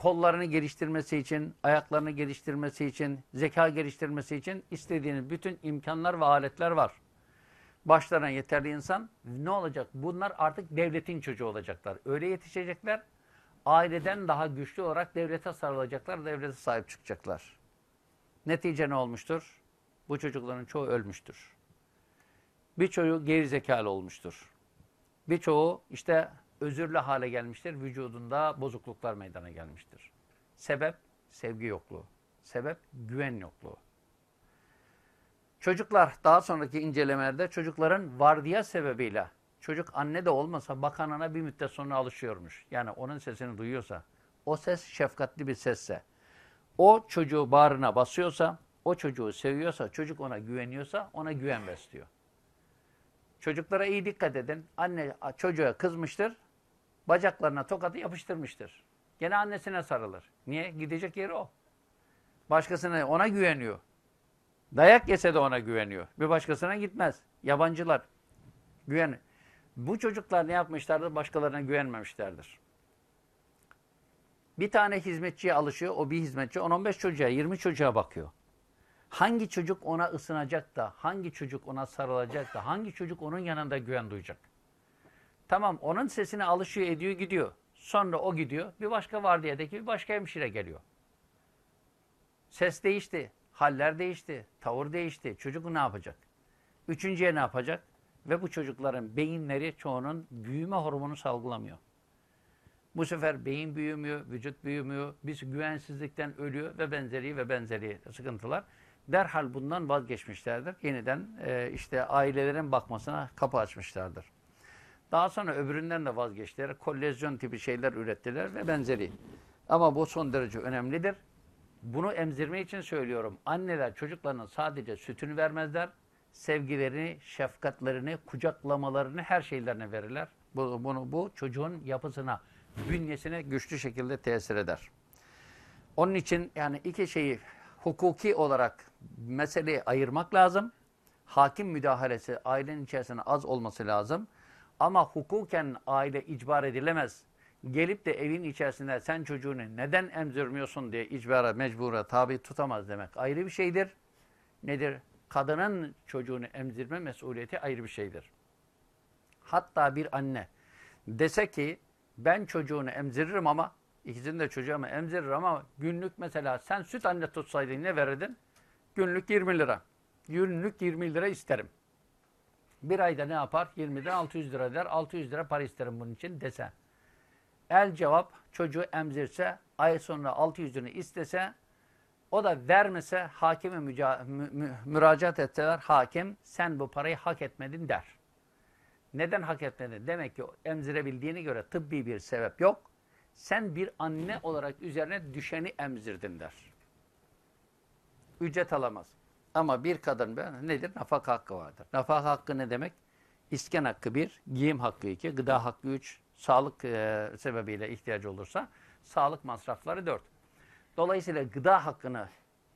kollarını geliştirmesi için, ayaklarını geliştirmesi için, zeka geliştirmesi için istediğiniz bütün imkanlar ve aletler var. Başlarına yeterli insan ne olacak? Bunlar artık devletin çocuğu olacaklar. Öyle yetişecekler aileden daha güçlü olarak devlete sarılacaklar, devlete sahip çıkacaklar. Netice ne olmuştur? Bu çocukların çoğu ölmüştür. Birçoğu geri zekalı olmuştur. Birçoğu işte özürlü hale gelmiştir. Vücudunda bozukluklar meydana gelmiştir. Sebep sevgi yokluğu. Sebep güven yokluğu. Çocuklar daha sonraki incelemelerde çocukların vardiya sebebiyle Çocuk anne de olmasa bakanına bir müddet sonra alışıyormuş. Yani onun sesini duyuyorsa, o ses şefkatli bir sesse, o çocuğu bağrına basıyorsa, o çocuğu seviyorsa, çocuk ona güveniyorsa ona güven besliyor. Çocuklara iyi dikkat edin. Anne çocuğa kızmıştır, bacaklarına tokadı yapıştırmıştır. Gene annesine sarılır. Niye? Gidecek yeri o. Başkasına ona güveniyor. Dayak yese de ona güveniyor. Bir başkasına gitmez. Yabancılar. Güven. Bu çocuklar ne yapmışlardır? Başkalarına güvenmemişlerdir. Bir tane hizmetçiye alışıyor. O bir hizmetçi 10-15 çocuğa, 20 çocuğa bakıyor. Hangi çocuk ona ısınacak da, hangi çocuk ona sarılacak da, hangi çocuk onun yanında güven duyacak? Tamam onun sesine alışıyor, ediyor, gidiyor. Sonra o gidiyor. Bir başka vardiyadaki bir başka hemşire geliyor. Ses değişti, haller değişti, tavır değişti. Çocuk ne yapacak? Üçüncüye ne yapacak? Ve bu çocukların beyinleri çoğunun büyüme hormonu salgılamıyor. Bu sefer beyin büyümüyor, vücut büyümüyor, biz güvensizlikten ölüyor ve benzeri ve benzeri sıkıntılar. Derhal bundan vazgeçmişlerdir. Yeniden e, işte ailelerin bakmasına kapı açmışlardır. Daha sonra öbüründen de vazgeçtiler. Kollezyon tipi şeyler ürettiler ve benzeri. Ama bu son derece önemlidir. Bunu emzirme için söylüyorum. Anneler çocuklarına sadece sütünü vermezler sevgilerini, şefkatlerini, kucaklamalarını, her şeylerini verirler. Bu, bunu, bu çocuğun yapısına, bünyesine güçlü şekilde tesir eder. Onun için yani iki şeyi hukuki olarak meseleyi ayırmak lazım. Hakim müdahalesi ailenin içerisinde az olması lazım. Ama hukuken aile icbar edilemez. Gelip de evin içerisinde sen çocuğunu neden emzirmiyorsun diye icbara, mecbura tabi tutamaz demek ayrı bir şeydir. Nedir? kadının çocuğunu emzirme mesuliyeti ayrı bir şeydir. Hatta bir anne dese ki ben çocuğunu emziririm ama ikisini de çocuğumu emzirir ama günlük mesela sen süt anne tutsaydın ne verirdin? Günlük 20 lira. Günlük 20 lira isterim. Bir ayda ne yapar? 20'den 600 lira der. 600 lira para isterim bunun için dese. El cevap çocuğu emzirse, ay sonra 600'ünü istese, o da vermese hakime müca- mü- mü- müracaat etseler hakim sen bu parayı hak etmedin der. Neden hak etmedin? Demek ki emzirebildiğine göre tıbbi bir sebep yok. Sen bir anne olarak üzerine düşeni emzirdin der. Ücret alamaz. Ama bir kadın nedir? Nafaka hakkı vardır. Nafaka hakkı ne demek? İskan hakkı bir, giyim hakkı iki, gıda hakkı üç, sağlık e, sebebiyle ihtiyacı olursa sağlık masrafları dört. Dolayısıyla gıda hakkını,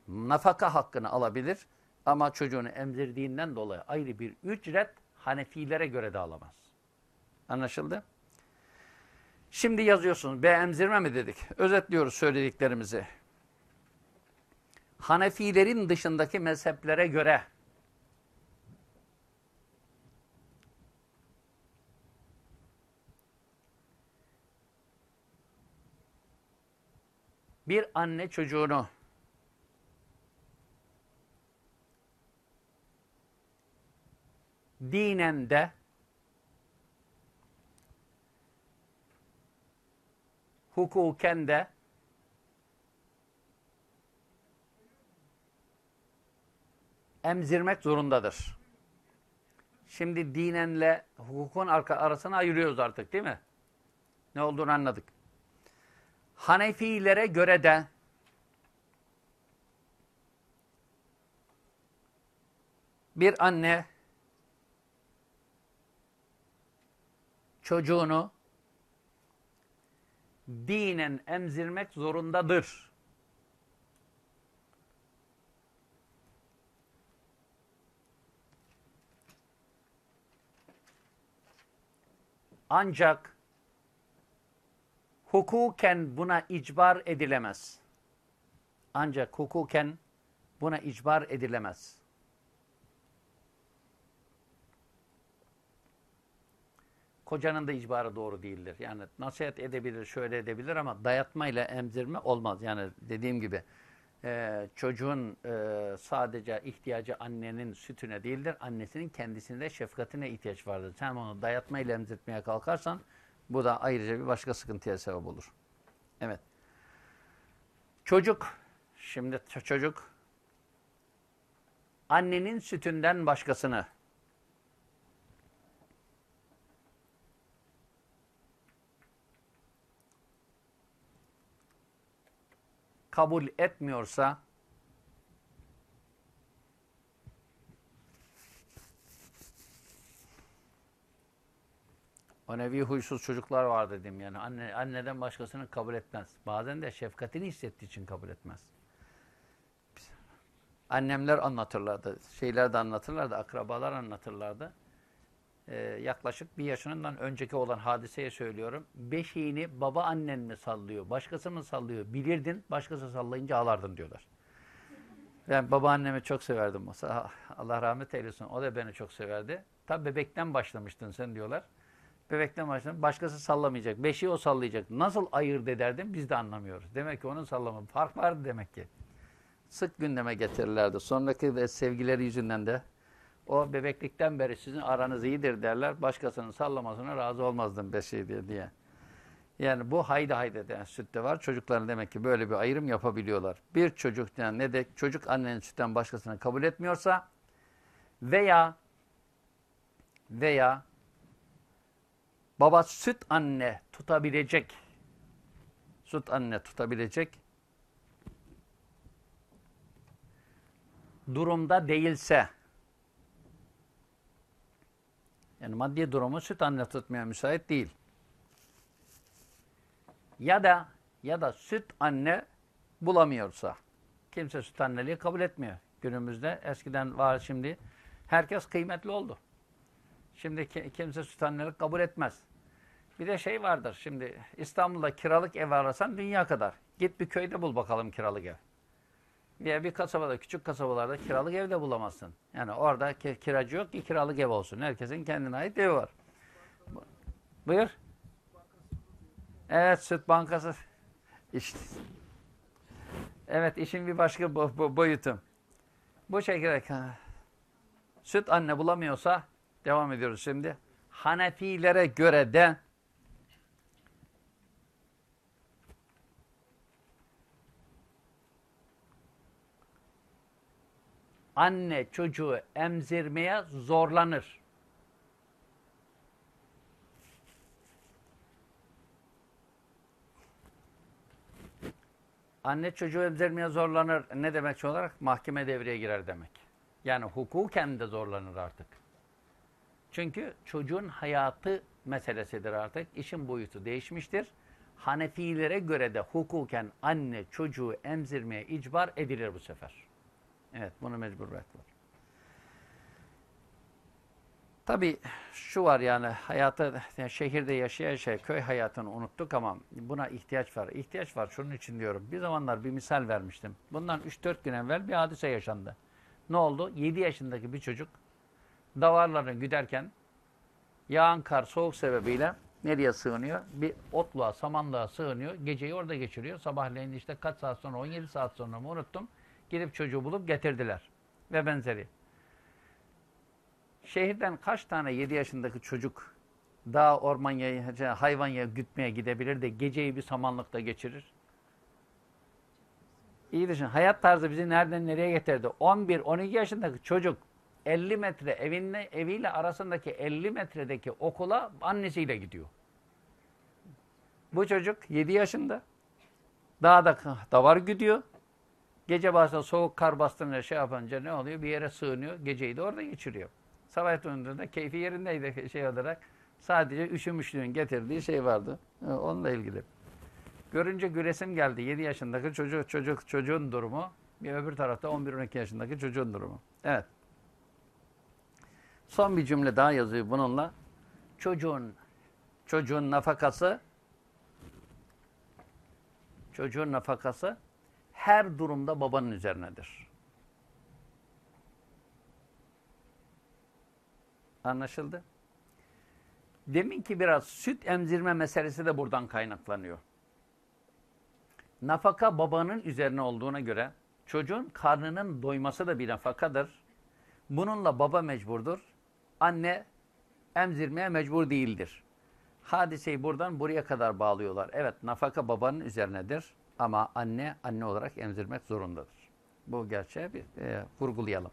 nafaka hakkını alabilir ama çocuğunu emzirdiğinden dolayı ayrı bir ücret Hanefilere göre de alamaz. Anlaşıldı? Şimdi yazıyorsunuz. Be emzirme mi dedik? Özetliyoruz söylediklerimizi. Hanefilerin dışındaki mezheplere göre bir anne çocuğunu dinen de hukuken de emzirmek zorundadır. Şimdi dinenle hukukun arasını ayırıyoruz artık değil mi? Ne olduğunu anladık. Hanefilere göre de bir anne çocuğunu dinen emzirmek zorundadır. Ancak hukuken buna icbar edilemez. Ancak hukuken buna icbar edilemez. Kocanın da icbarı doğru değildir. Yani nasihat edebilir, şöyle edebilir ama dayatmayla emzirme olmaz. Yani dediğim gibi e, çocuğun e, sadece ihtiyacı annenin sütüne değildir. Annesinin kendisinde şefkatine ihtiyaç vardır. Sen onu dayatmayla emzirtmeye kalkarsan bu da ayrıca bir başka sıkıntıya sebep olur. Evet. Çocuk, şimdi çocuk annenin sütünden başkasını kabul etmiyorsa o nevi huysuz çocuklar var dedim yani anne anneden başkasını kabul etmez. Bazen de şefkatini hissettiği için kabul etmez. Annemler anlatırlardı, şeyler de anlatırlardı, akrabalar anlatırlardı. Ee, yaklaşık bir yaşından önceki olan hadiseye söylüyorum. Beşiğini baba annen mi sallıyor, başkası mı sallıyor bilirdin, başkası sallayınca ağlardın diyorlar. Ben babaannemi çok severdim. Allah rahmet eylesin. O da beni çok severdi. Tabi bebekten başlamıştın sen diyorlar. Bebekten başladım. Başkası sallamayacak. Beşiği o sallayacak. Nasıl ayırt ederdim biz de anlamıyoruz. Demek ki onun sallama. Fark vardı demek ki. Sık gündeme getirirlerdi. Sonraki sevgileri yüzünden de o bebeklikten beri sizin aranız iyidir derler. Başkasının sallamasına razı olmazdım beşiği diye. diye. Yani bu haydi haydi de sütte var. Çocukların demek ki böyle bir ayrım yapabiliyorlar. Bir çocuk yani ne de çocuk annenin sütten başkasını kabul etmiyorsa veya veya baba süt anne tutabilecek süt anne tutabilecek durumda değilse yani maddi durumu süt anne tutmaya müsait değil. Ya da ya da süt anne bulamıyorsa kimse süt anneliği kabul etmiyor. Günümüzde eskiden var şimdi herkes kıymetli oldu. Şimdi kimse süt annelik kabul etmez. Bir de şey vardır şimdi İstanbul'da kiralık ev arasan dünya kadar. Git bir köyde bul bakalım kiralık ev. Veya bir kasabada, küçük kasabalarda kiralık ev de bulamazsın. Yani orada kiracı yok ki kiralık ev olsun. Herkesin kendine ait evi var. Buyur. Evet, süt bankası. İşte. Evet, işin bir başka boyutu. Bu şekilde süt anne bulamıyorsa devam ediyoruz şimdi. Hanefilere göre de anne çocuğu emzirmeye zorlanır. Anne çocuğu emzirmeye zorlanır. Ne demek olarak? Mahkeme devreye girer demek. Yani hukuken de zorlanır artık. Çünkü çocuğun hayatı meselesidir artık. İşin boyutu değişmiştir. Hanefilere göre de hukuken anne çocuğu emzirmeye icbar edilir bu sefer. Evet bunu mecburiyet var. Tabi şu var yani hayatı yani şehirde yaşayan şey köy hayatını unuttuk ama buna ihtiyaç var. İhtiyaç var şunun için diyorum. Bir zamanlar bir misal vermiştim. Bundan 3-4 gün evvel bir hadise yaşandı. Ne oldu? 7 yaşındaki bir çocuk davarlarını güderken yağan kar soğuk sebebiyle nereye sığınıyor? Bir otluğa, samanlığa sığınıyor. Geceyi orada geçiriyor. Sabahleyin işte kaç saat sonra, 17 saat sonra mı unuttum. Gidip çocuğu bulup getirdiler. Ve benzeri. Şehirden kaç tane 7 yaşındaki çocuk dağ, orman, ya, hayvan ya gütmeye gidebilir de geceyi bir samanlıkta geçirir? İyi düşün. Hayat tarzı bizi nereden nereye getirdi? 11-12 yaşındaki çocuk 50 metre evinle, eviyle arasındaki 50 metredeki okula annesiyle gidiyor. Bu çocuk 7 yaşında. Dağda davar gidiyor. Gece başta soğuk kar bastığında şey yapınca ne oluyor? Bir yere sığınıyor. Geceyi de orada geçiriyor. Sabah döndüğünde keyfi yerindeydi şey olarak. Sadece üşümüşlüğün getirdiği şey vardı. Onunla ilgili. Görünce güresim geldi. 7 yaşındaki çocuk, çocuk çocuğun durumu. Bir öbür tarafta 11-12 yaşındaki çocuğun durumu. Evet. Son bir cümle daha yazıyor bununla. Çocuğun çocuğun nafakası çocuğun nafakası her durumda babanın üzerinedir. Anlaşıldı? Demin ki biraz süt emzirme meselesi de buradan kaynaklanıyor. Nafaka babanın üzerine olduğuna göre çocuğun karnının doyması da bir nafakadır. Bununla baba mecburdur. Anne emzirmeye mecbur değildir. Hadiseyi buradan buraya kadar bağlıyorlar. Evet nafaka babanın üzerinedir ama anne anne olarak emzirmek zorundadır. Bu gerçeği bir e, vurgulayalım.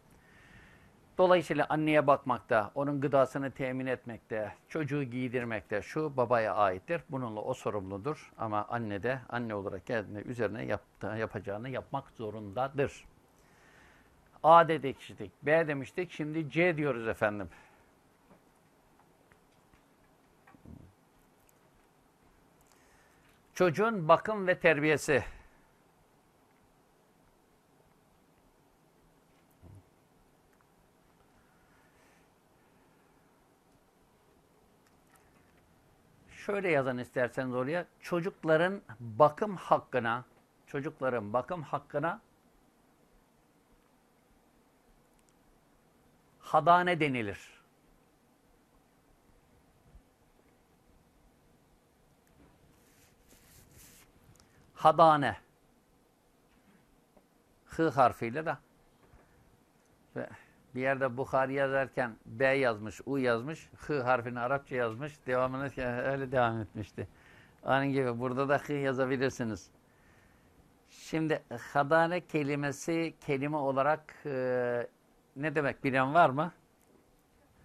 Dolayısıyla anneye bakmakta, onun gıdasını temin etmekte, çocuğu giydirmekte şu babaya aittir. Bununla o sorumludur. Ama anne de anne olarak kendine üzerine yaptığı, yapacağını yapmak zorundadır. A dedik, B demiştik, şimdi C diyoruz efendim. Çocuğun bakım ve terbiyesi. Şöyle yazan isterseniz oraya. Çocukların bakım hakkına, çocukların bakım hakkına hadane denilir. Hadane. Hı harfiyle de ve bir yerde Bukhari yazarken B yazmış, U yazmış, H harfini Arapça yazmış, devamını öyle devam etmişti. Onun gibi burada da H yazabilirsiniz. Şimdi hadane kelimesi kelime olarak e, ne demek bilen var mı?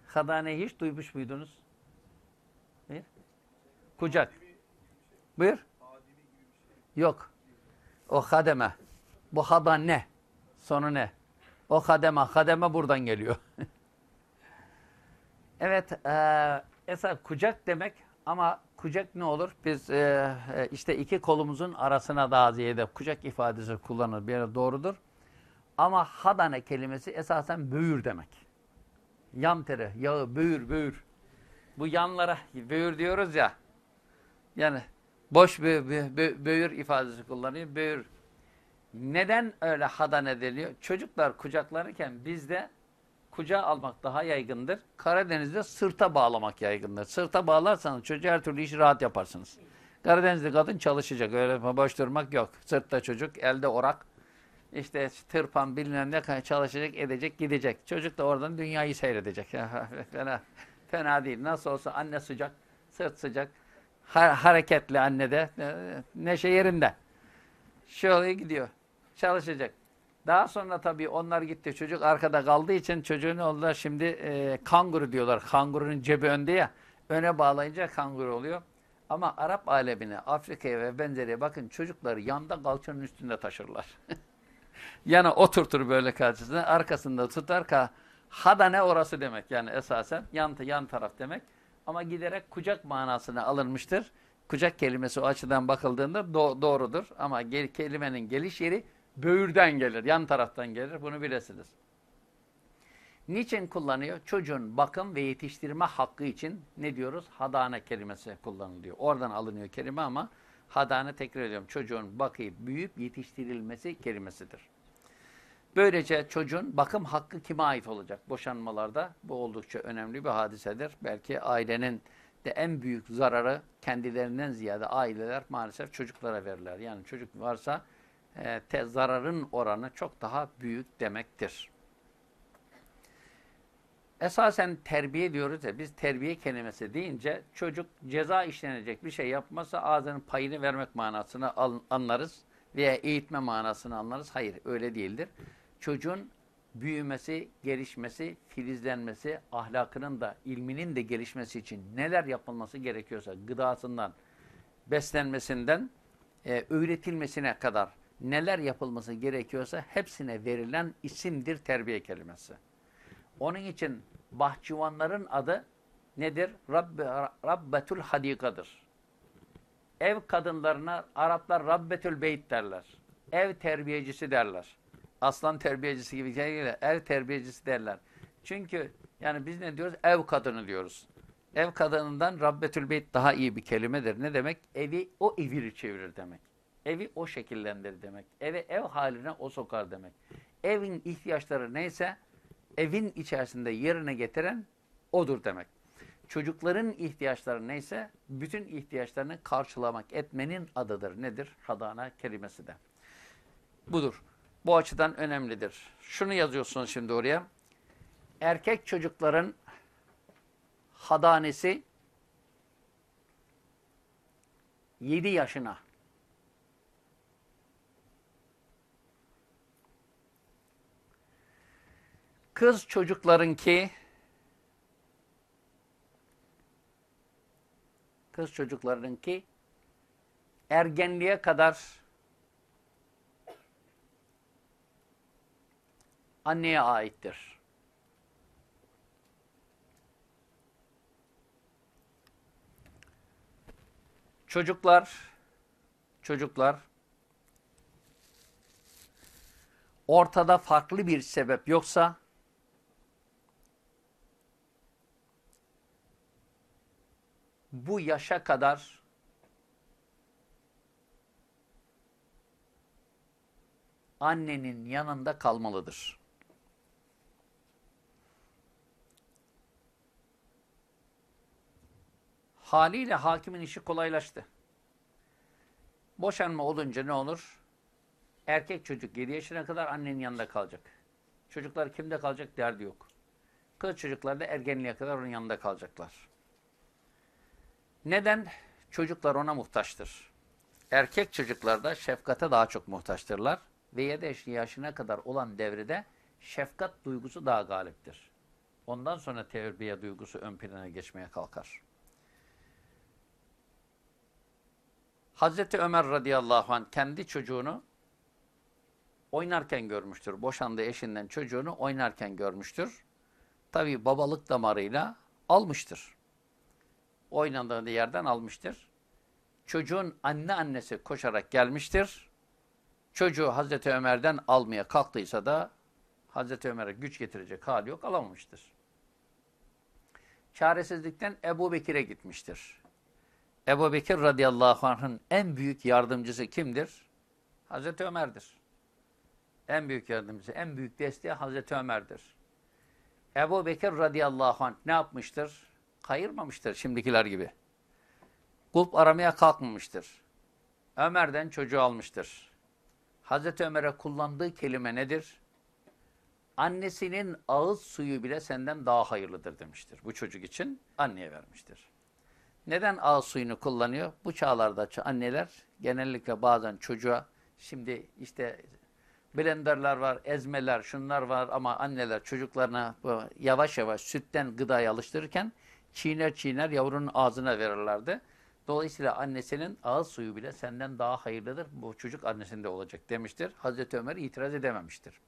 Hadane hiç duymuş muydunuz? Buyur. Kucak. Buyur. Yok. O hademe. Bu hadane. Sonu ne? O hademe. Hademe buradan geliyor. evet. E, esas kucak demek ama kucak ne olur? Biz e, işte iki kolumuzun arasına daha ziyade kucak ifadesi kullanılır. Bir yere doğrudur. Ama hadane kelimesi esasen böğür demek. Yan tere, yağı, böğür, böğür. Bu yanlara böğür diyoruz ya. Yani boş bö bö bö böğür ifadesi kullanıyor. Böğür. Neden öyle hadane deniyor? Çocuklar kucaklanırken bizde kucağa almak daha yaygındır. Karadeniz'de sırta bağlamak yaygındır. Sırta bağlarsanız çocuğu her türlü işi rahat yaparsınız. Karadeniz'de kadın çalışacak. Öyle boş durmak yok. Sırtta çocuk, elde orak. İşte tırpan bilmem ne çalışacak, edecek, gidecek. Çocuk da oradan dünyayı seyredecek. fena, fena değil. Nasıl olsa anne sıcak, sırt sıcak. Ha hareketli anne de. Neşe yerinde. Şöyle gidiyor. Çalışacak. Daha sonra tabii onlar gitti. Çocuk arkada kaldığı için çocuğun oldular şimdi e, kanguru diyorlar. Kangurunun cebi önde ya. Öne bağlayınca kanguru oluyor. Ama Arap alemine, Afrika'ya ve benzeri bakın çocukları yanda kalçanın üstünde taşırlar. Yana oturtur böyle karşısına, arkasında tutar ka hada ne orası demek yani esasen yan, yan taraf demek. Ama giderek kucak manasına alınmıştır. Kucak kelimesi o açıdan bakıldığında do doğrudur. Ama gel kelimenin geliş yeri böğürden gelir, yan taraftan gelir. Bunu bilesiniz. Niçin kullanıyor? Çocuğun bakım ve yetiştirme hakkı için ne diyoruz? Hadane kelimesi kullanılıyor. Oradan alınıyor kelime ama hadane tekrar ediyorum. Çocuğun bakıyıp büyüyüp yetiştirilmesi kelimesidir. Böylece çocuğun bakım hakkı kime ait olacak? Boşanmalarda bu oldukça önemli bir hadisedir. Belki ailenin de en büyük zararı kendilerinden ziyade aileler maalesef çocuklara verirler. Yani çocuk varsa e, te, zararın oranı çok daha büyük demektir. Esasen terbiye diyoruz ya, biz terbiye kelimesi deyince çocuk ceza işlenecek bir şey yapmazsa ağzının payını vermek manasını anlarız veya eğitme manasını anlarız. Hayır öyle değildir. Çocuğun büyümesi, gelişmesi, filizlenmesi, ahlakının da, ilminin de gelişmesi için neler yapılması gerekiyorsa, gıdasından, beslenmesinden, e, öğretilmesine kadar neler yapılması gerekiyorsa hepsine verilen isimdir terbiye kelimesi. Onun için bahçıvanların adı nedir? Rabbe, Rabbetül Hadikadır. Ev kadınlarına Araplar Rabbetül Beyt derler. Ev terbiyecisi derler. Aslan terbiyecisi gibi şey ev terbiyecisi derler. Çünkü yani biz ne diyoruz? Ev kadını diyoruz. Ev kadınından Rabbetül Beyt daha iyi bir kelimedir. Ne demek? Evi o eviri çevirir demek. Evi o şekillendirir demek. Eve ev haline o sokar demek. Evin ihtiyaçları neyse evin içerisinde yerine getiren odur demek. Çocukların ihtiyaçları neyse bütün ihtiyaçlarını karşılamak etmenin adıdır. Nedir? Hadana kelimesi de. Budur. Bu açıdan önemlidir. Şunu yazıyorsunuz şimdi oraya. Erkek çocukların hadanesi 7 yaşına kız çocukların ki kız çocukların ki ergenliğe kadar anneye aittir. Çocuklar çocuklar ortada farklı bir sebep yoksa bu yaşa kadar annenin yanında kalmalıdır. Haliyle hakimin işi kolaylaştı. Boşanma olunca ne olur? Erkek çocuk 7 yaşına kadar annenin yanında kalacak. Çocuklar kimde kalacak derdi yok. Kız çocuklar da ergenliğe kadar onun yanında kalacaklar. Neden? Çocuklar ona muhtaçtır. Erkek çocuklar da şefkate daha çok muhtaçtırlar. Ve 7 yaşına kadar olan devrede şefkat duygusu daha galiptir. Ondan sonra terbiye duygusu ön plana geçmeye kalkar. Hazreti Ömer radıyallahu anh kendi çocuğunu oynarken görmüştür. Boşandığı eşinden çocuğunu oynarken görmüştür. Tabi babalık damarıyla almıştır oynandığı yerden almıştır. Çocuğun anne annesi koşarak gelmiştir. Çocuğu Hazreti Ömer'den almaya kalktıysa da Hazreti Ömer'e güç getirecek hali yok alamamıştır. Çaresizlikten Ebu Bekir'e gitmiştir. Ebu Bekir radıyallahu anh'ın en büyük yardımcısı kimdir? Hazreti Ömer'dir. En büyük yardımcısı, en büyük desteği Hazreti Ömer'dir. Ebu Bekir radıyallahu anh ne yapmıştır? kayırmamıştır şimdikiler gibi. Kulp aramaya kalkmamıştır. Ömer'den çocuğu almıştır. Hazreti Ömer'e kullandığı kelime nedir? Annesinin ağız suyu bile senden daha hayırlıdır demiştir. Bu çocuk için anneye vermiştir. Neden ağız suyunu kullanıyor? Bu çağlarda anneler genellikle bazen çocuğa şimdi işte Blenderlar var, ezmeler, şunlar var ama anneler çocuklarına yavaş yavaş sütten gıdayı alıştırırken çiğner çiğner yavrunun ağzına verirlerdi. Dolayısıyla annesinin ağız suyu bile senden daha hayırlıdır. Bu çocuk annesinde olacak demiştir. Hazreti Ömer itiraz edememiştir.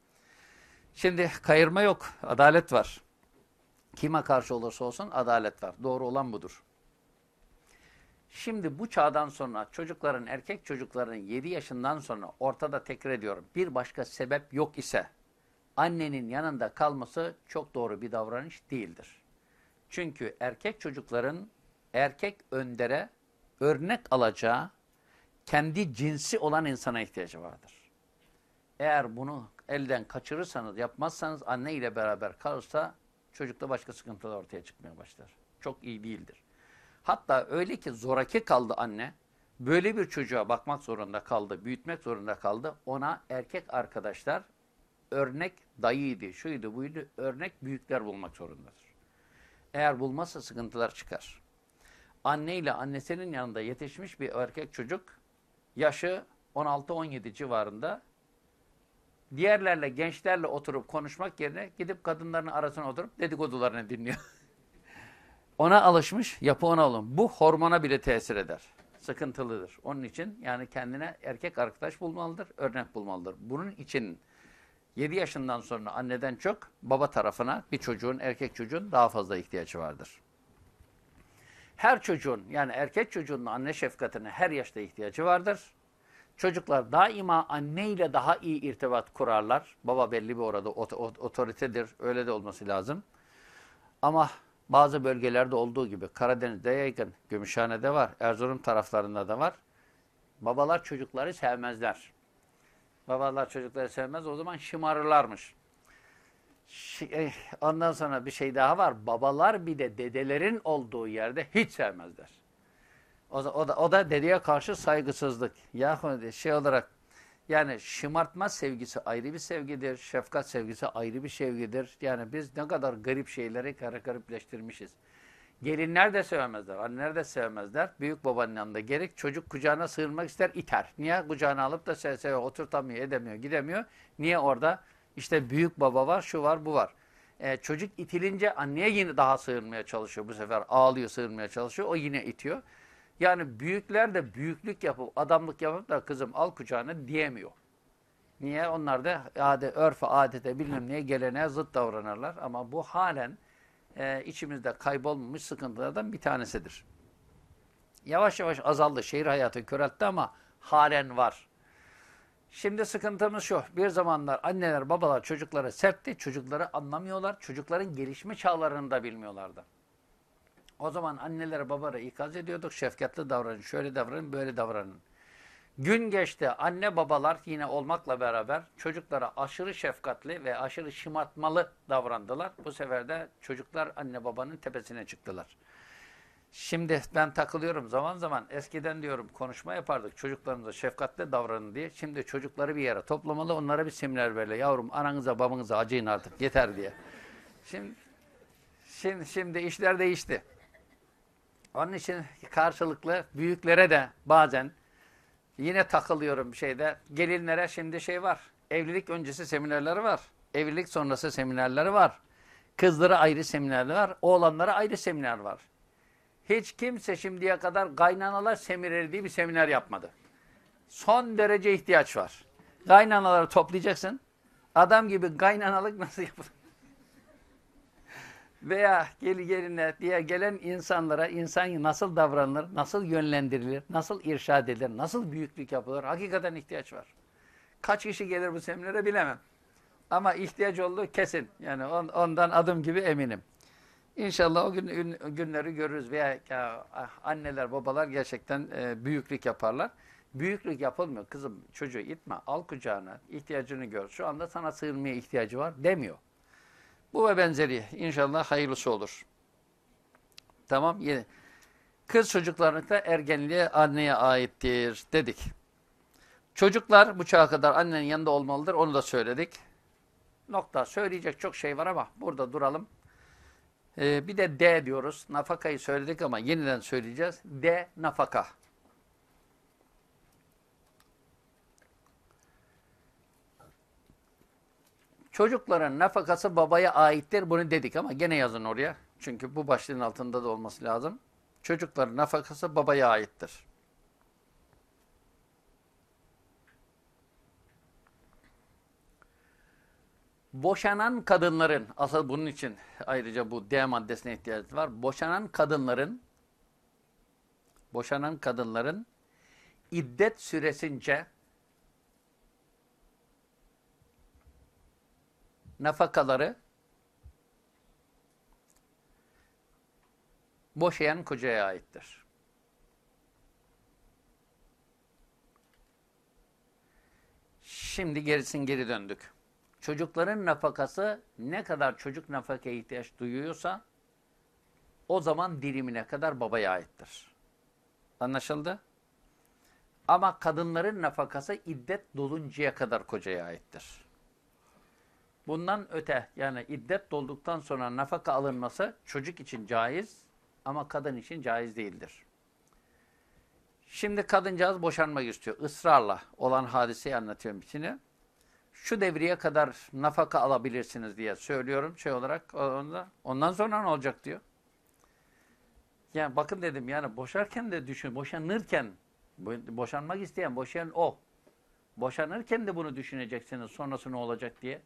Şimdi kayırma yok, adalet var. Kime karşı olursa olsun adalet var. Doğru olan budur. Şimdi bu çağdan sonra çocukların, erkek çocukların 7 yaşından sonra ortada tekrar ediyorum bir başka sebep yok ise annenin yanında kalması çok doğru bir davranış değildir. Çünkü erkek çocukların erkek öndere örnek alacağı kendi cinsi olan insana ihtiyacı vardır. Eğer bunu elden kaçırırsanız, yapmazsanız anne ile beraber kalırsa çocukta başka sıkıntılar ortaya çıkmaya başlar. Çok iyi değildir. Hatta öyle ki zoraki kaldı anne. Böyle bir çocuğa bakmak zorunda kaldı, büyütmek zorunda kaldı. Ona erkek arkadaşlar örnek dayıydı, şuydu, buydu, örnek büyükler bulmak zorundadır. Eğer bulmazsa sıkıntılar çıkar. Anne ile annesinin yanında yetişmiş bir erkek çocuk yaşı 16-17 civarında diğerlerle, gençlerle oturup konuşmak yerine gidip kadınların arasına oturup dedikodularını dinliyor. ona alışmış, yapı ona alın. Bu hormona bile tesir eder. Sıkıntılıdır. Onun için yani kendine erkek arkadaş bulmalıdır, örnek bulmalıdır. Bunun için 7 yaşından sonra anneden çok baba tarafına bir çocuğun, erkek çocuğun daha fazla ihtiyacı vardır. Her çocuğun yani erkek çocuğun anne şefkatine her yaşta ihtiyacı vardır. Çocuklar daima anne ile daha iyi irtibat kurarlar. Baba belli bir orada ot otoritedir. Öyle de olması lazım. Ama bazı bölgelerde olduğu gibi Karadeniz'de yaygın, Gümüşhane'de var, Erzurum taraflarında da var. Babalar çocukları sevmezler. Babalar çocukları sevmez o zaman şımarırlarmış. Eh, ondan sonra bir şey daha var. Babalar bir de dedelerin olduğu yerde hiç sevmezler. O da, o da, o da dedeye karşı saygısızlık. Yahu şey olarak yani şımartma sevgisi ayrı bir sevgidir. Şefkat sevgisi ayrı bir sevgidir. Yani biz ne kadar garip şeyleri kara garipleştirmişiz. Gelinler de sevmezler, anneler de sevmezler. Büyük babanın yanında gerek çocuk kucağına sığınmak ister, iter. Niye? Kucağına alıp da sev sev oturtamıyor, edemiyor, gidemiyor. Niye orada? İşte büyük baba var, şu var, bu var. Ee, çocuk itilince anneye yine daha sığınmaya çalışıyor bu sefer. Ağlıyor, sığınmaya çalışıyor. O yine itiyor. Yani büyükler de büyüklük yapıp, adamlık yapıp da kızım al kucağına diyemiyor. Niye? Onlar da adet, örfe, adete bilmem neye geleneğe zıt davranırlar. Ama bu halen e, içimizde kaybolmamış sıkıntılardan bir tanesidir. Yavaş yavaş azaldı. Şehir hayatı köreltti ama halen var. Şimdi sıkıntımız şu. Bir zamanlar anneler, babalar çocuklara sertti. Çocukları anlamıyorlar. Çocukların gelişme çağlarını da bilmiyorlardı. O zaman annelere, babalara ikaz ediyorduk. Şefkatli davranın, şöyle davranın, böyle davranın. Gün geçti. Anne babalar yine olmakla beraber çocuklara aşırı şefkatli ve aşırı şımartmalı davrandılar. Bu sefer de çocuklar anne babanın tepesine çıktılar. Şimdi ben takılıyorum zaman zaman eskiden diyorum konuşma yapardık çocuklarımıza şefkatli davranın diye. Şimdi çocukları bir yere toplamalı onlara bir seminer böyle yavrum ananıza babanıza acıyın artık yeter diye. Şimdi, şimdi, şimdi işler değişti. Onun için karşılıklı büyüklere de bazen Yine takılıyorum şeyde. Gelinlere şimdi şey var. Evlilik öncesi seminerleri var. Evlilik sonrası seminerleri var. Kızlara ayrı seminerler var. Oğlanlara ayrı seminer var. Hiç kimse şimdiye kadar kaynanalar semineri diye bir seminer yapmadı. Son derece ihtiyaç var. Kaynanaları toplayacaksın. Adam gibi kaynanalık nasıl yapılır? Veya geli geline diye gelen insanlara insan nasıl davranılır, nasıl yönlendirilir, nasıl irşad edilir, nasıl büyüklük yapılır hakikaten ihtiyaç var. Kaç kişi gelir bu seminere bilemem. Ama ihtiyaç olduğu kesin. Yani on, ondan adım gibi eminim. İnşallah o gün günleri görürüz veya ya, ah, anneler babalar gerçekten e, büyüklük yaparlar. Büyüklük yapılmıyor. Kızım çocuğu itme, al kucağına, ihtiyacını gör. Şu anda sana sığınmaya ihtiyacı var demiyor. Bu ve benzeri inşallah hayırlısı olur. Tamam. Yine. Kız çocuklarında ergenliğe anneye aittir dedik. Çocuklar bu çağa kadar annenin yanında olmalıdır. Onu da söyledik. Nokta. Söyleyecek çok şey var ama burada duralım. Ee, bir de D diyoruz. Nafakayı söyledik ama yeniden söyleyeceğiz. D nafaka. Çocukların nafakası babaya aittir. Bunu dedik ama gene yazın oraya. Çünkü bu başlığın altında da olması lazım. Çocukların nafakası babaya aittir. Boşanan kadınların, asıl bunun için ayrıca bu D maddesine ihtiyacı var. Boşanan kadınların, boşanan kadınların iddet süresince nafakaları boşayan kocaya aittir. Şimdi gerisin geri döndük. Çocukların nafakası ne kadar çocuk nafakaya ihtiyaç duyuyorsa o zaman dilimine kadar babaya aittir. Anlaşıldı? Ama kadınların nafakası iddet doluncaya kadar kocaya aittir. Bundan öte yani iddet dolduktan sonra nafaka alınması çocuk için caiz ama kadın için caiz değildir. Şimdi kadıncağız boşanmak istiyor. Israrla olan hadiseyi anlatıyorum içine. Şu devreye kadar nafaka alabilirsiniz diye söylüyorum şey olarak. Onda. Ondan sonra ne olacak diyor. Yani bakın dedim yani boşarken de düşün, boşanırken boşanmak isteyen, boşayan o. Boşanırken de bunu düşüneceksiniz sonrası ne olacak diye.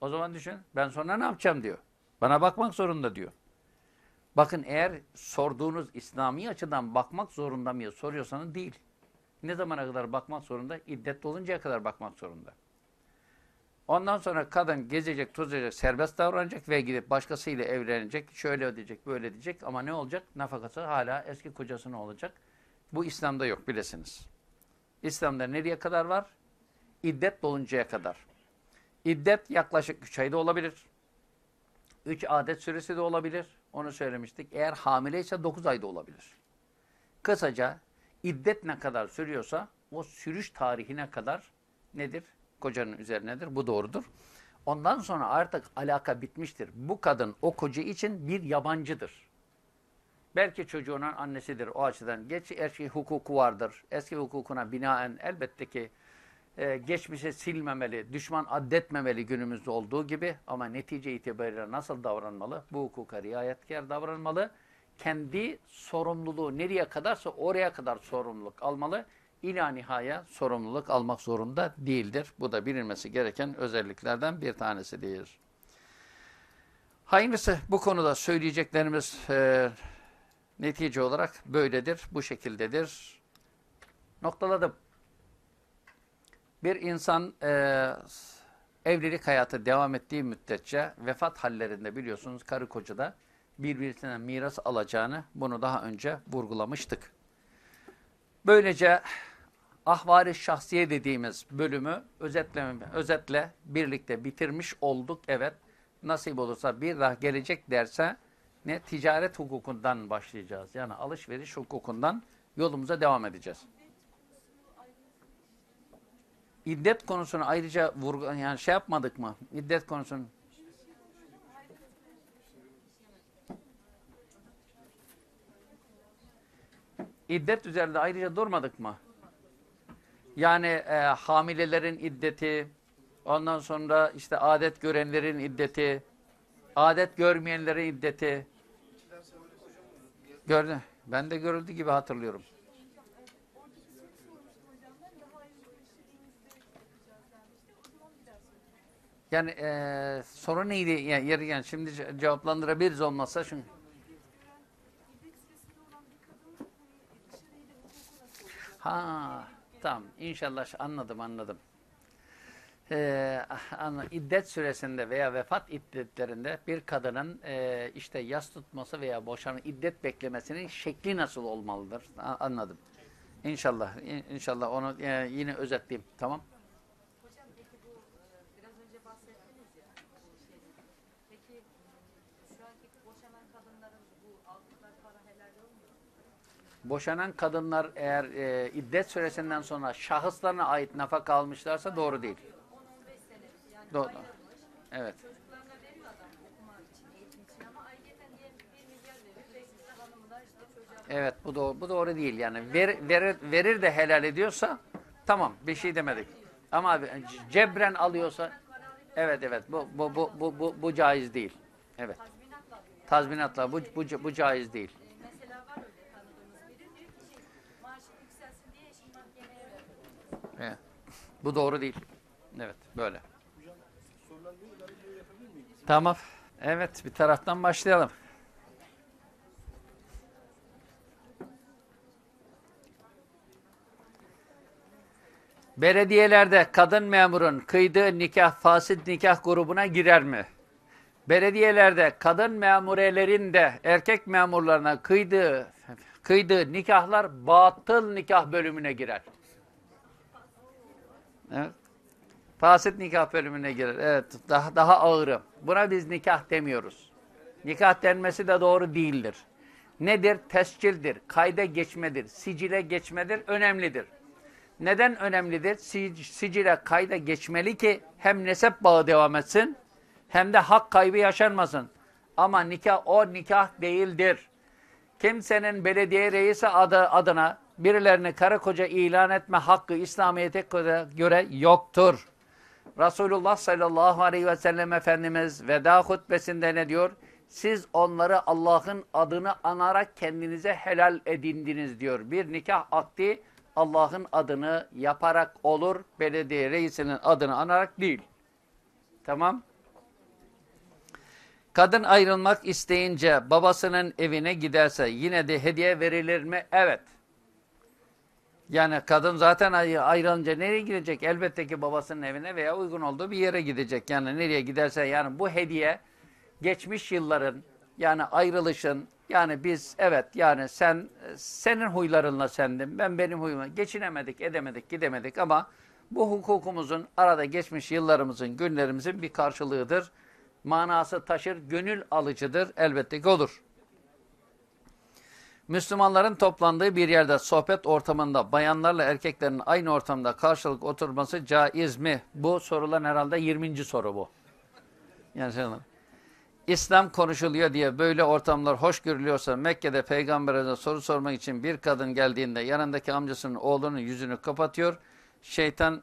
O zaman düşün ben sonra ne yapacağım diyor. Bana bakmak zorunda diyor. Bakın eğer sorduğunuz İslami açıdan bakmak zorunda mıyız soruyorsanız değil. Ne zamana kadar bakmak zorunda? İddet doluncaya kadar bakmak zorunda. Ondan sonra kadın gezecek, tozacak, serbest davranacak ve gidip başkasıyla evlenecek. Şöyle ödeyecek, böyle diyecek ama ne olacak? Nafakası hala eski kocasına olacak. Bu İslam'da yok bilesiniz. İslam'da nereye kadar var? İddet doluncaya kadar. İddet yaklaşık 3 ayda olabilir. 3 adet süresi de olabilir. Onu söylemiştik. Eğer hamile ise 9 ayda olabilir. Kısaca iddet ne kadar sürüyorsa o sürüş tarihine kadar nedir? Kocanın üzerinedir. Bu doğrudur. Ondan sonra artık alaka bitmiştir. Bu kadın o koca için bir yabancıdır. Belki çocuğunun annesidir o açıdan. Geç eski hukuku vardır. Eski hukukuna binaen elbette ki e, geçmişe silmemeli, düşman addetmemeli günümüzde olduğu gibi ama netice itibariyle nasıl davranmalı? Bu hukuka riayetkar davranmalı. Kendi sorumluluğu nereye kadarsa oraya kadar sorumluluk almalı. İla nihaya sorumluluk almak zorunda değildir. Bu da bilinmesi gereken özelliklerden bir tanesidir. Hayırlısı bu konuda söyleyeceklerimiz e, netice olarak böyledir, bu şekildedir. Noktaladım. Bir insan e, evlilik hayatı devam ettiği müddetçe vefat hallerinde biliyorsunuz karı koca da birbirinden miras alacağını bunu daha önce vurgulamıştık. Böylece ahvari şahsiye dediğimiz bölümü özetle birlikte bitirmiş olduk. Evet nasip olursa bir daha gelecek derse ne ticaret hukukundan başlayacağız. Yani alışveriş hukukundan yolumuza devam edeceğiz. İddet konusunu ayrıca vurgu, yani şey yapmadık mı? İddet konusunu. İddet üzerinde ayrıca durmadık mı? Yani e, hamilelerin iddeti, ondan sonra işte adet görenlerin iddeti, adet görmeyenlerin iddeti. Gördün. Ben de görüldü gibi hatırlıyorum. Yani e, soru neydi? Yani, yeri yani şimdi cevaplandırabiliriz olmazsa çünkü. Ha, tamam. İnşallah anladım, anladım. Ee, iddet süresinde veya vefat iddetlerinde bir kadının e, işte yas tutması veya boşanma iddet beklemesinin şekli nasıl olmalıdır? Anladım. İnşallah, inşallah onu e, yine özetleyeyim. Tamam. Boşanan kadınlar eğer e, iddet süresinden sonra şahıslarına ait nafaka almışlarsa doğru değil. Doğru. Evet. Evet bu doğru, bu doğru değil yani ver, verir, verir de helal ediyorsa tamam bir şey demedik. Ama cebren alıyorsa Evet evet bu bu bu bu bu, bu caiz değil. Evet. Tazminatla bu bu bu caiz değil. E, mesela var öyle tanıdığımız biri diyor ki şey, maaşı yükselsin diye eşim mahkemeye verdi. Evet. Bu doğru değil. Evet böyle. Tamam. Evet bir taraftan başlayalım. Belediyelerde kadın memurun kıydığı nikah fasit nikah grubuna girer mi? Belediyelerde kadın memurelerin de erkek memurlarına kıydığı kıydığı nikahlar batıl nikah bölümüne girer. Evet. Fasit nikah bölümüne girer. Evet, daha daha ağırı. Buna biz nikah demiyoruz. Nikah denmesi de doğru değildir. Nedir? Tescildir, kayda geçmedir, sicile geçmedir, önemlidir. Neden önemlidir? Sic- Sicile kayda geçmeli ki hem nesep bağı devam etsin hem de hak kaybı yaşanmasın. Ama nikah o nikah değildir. Kimsenin belediye reisi adı adına birilerini karı koca ilan etme hakkı İslamiyet'e göre yoktur. Resulullah sallallahu aleyhi ve sellem Efendimiz veda hutbesinde ne diyor? Siz onları Allah'ın adını anarak kendinize helal edindiniz diyor. Bir nikah akdi Allah'ın adını yaparak olur, belediye reisinin adını anarak değil. Tamam. Kadın ayrılmak isteyince babasının evine giderse yine de hediye verilir mi? Evet. Yani kadın zaten ay- ayrılınca nereye gidecek? Elbette ki babasının evine veya uygun olduğu bir yere gidecek. Yani nereye giderse yani bu hediye geçmiş yılların yani ayrılışın yani biz evet yani sen senin huylarınla sendim ben benim huyuma geçinemedik edemedik gidemedik ama bu hukukumuzun arada geçmiş yıllarımızın günlerimizin bir karşılığıdır. Manası taşır gönül alıcıdır elbette ki olur. Müslümanların toplandığı bir yerde sohbet ortamında bayanlarla erkeklerin aynı ortamda karşılık oturması caiz mi? Bu sorulan herhalde 20. soru bu. Yani. İslam konuşuluyor diye böyle ortamlar hoş görülüyorsa Mekke'de peygambere soru sormak için bir kadın geldiğinde yanındaki amcasının oğlunun yüzünü kapatıyor. Şeytan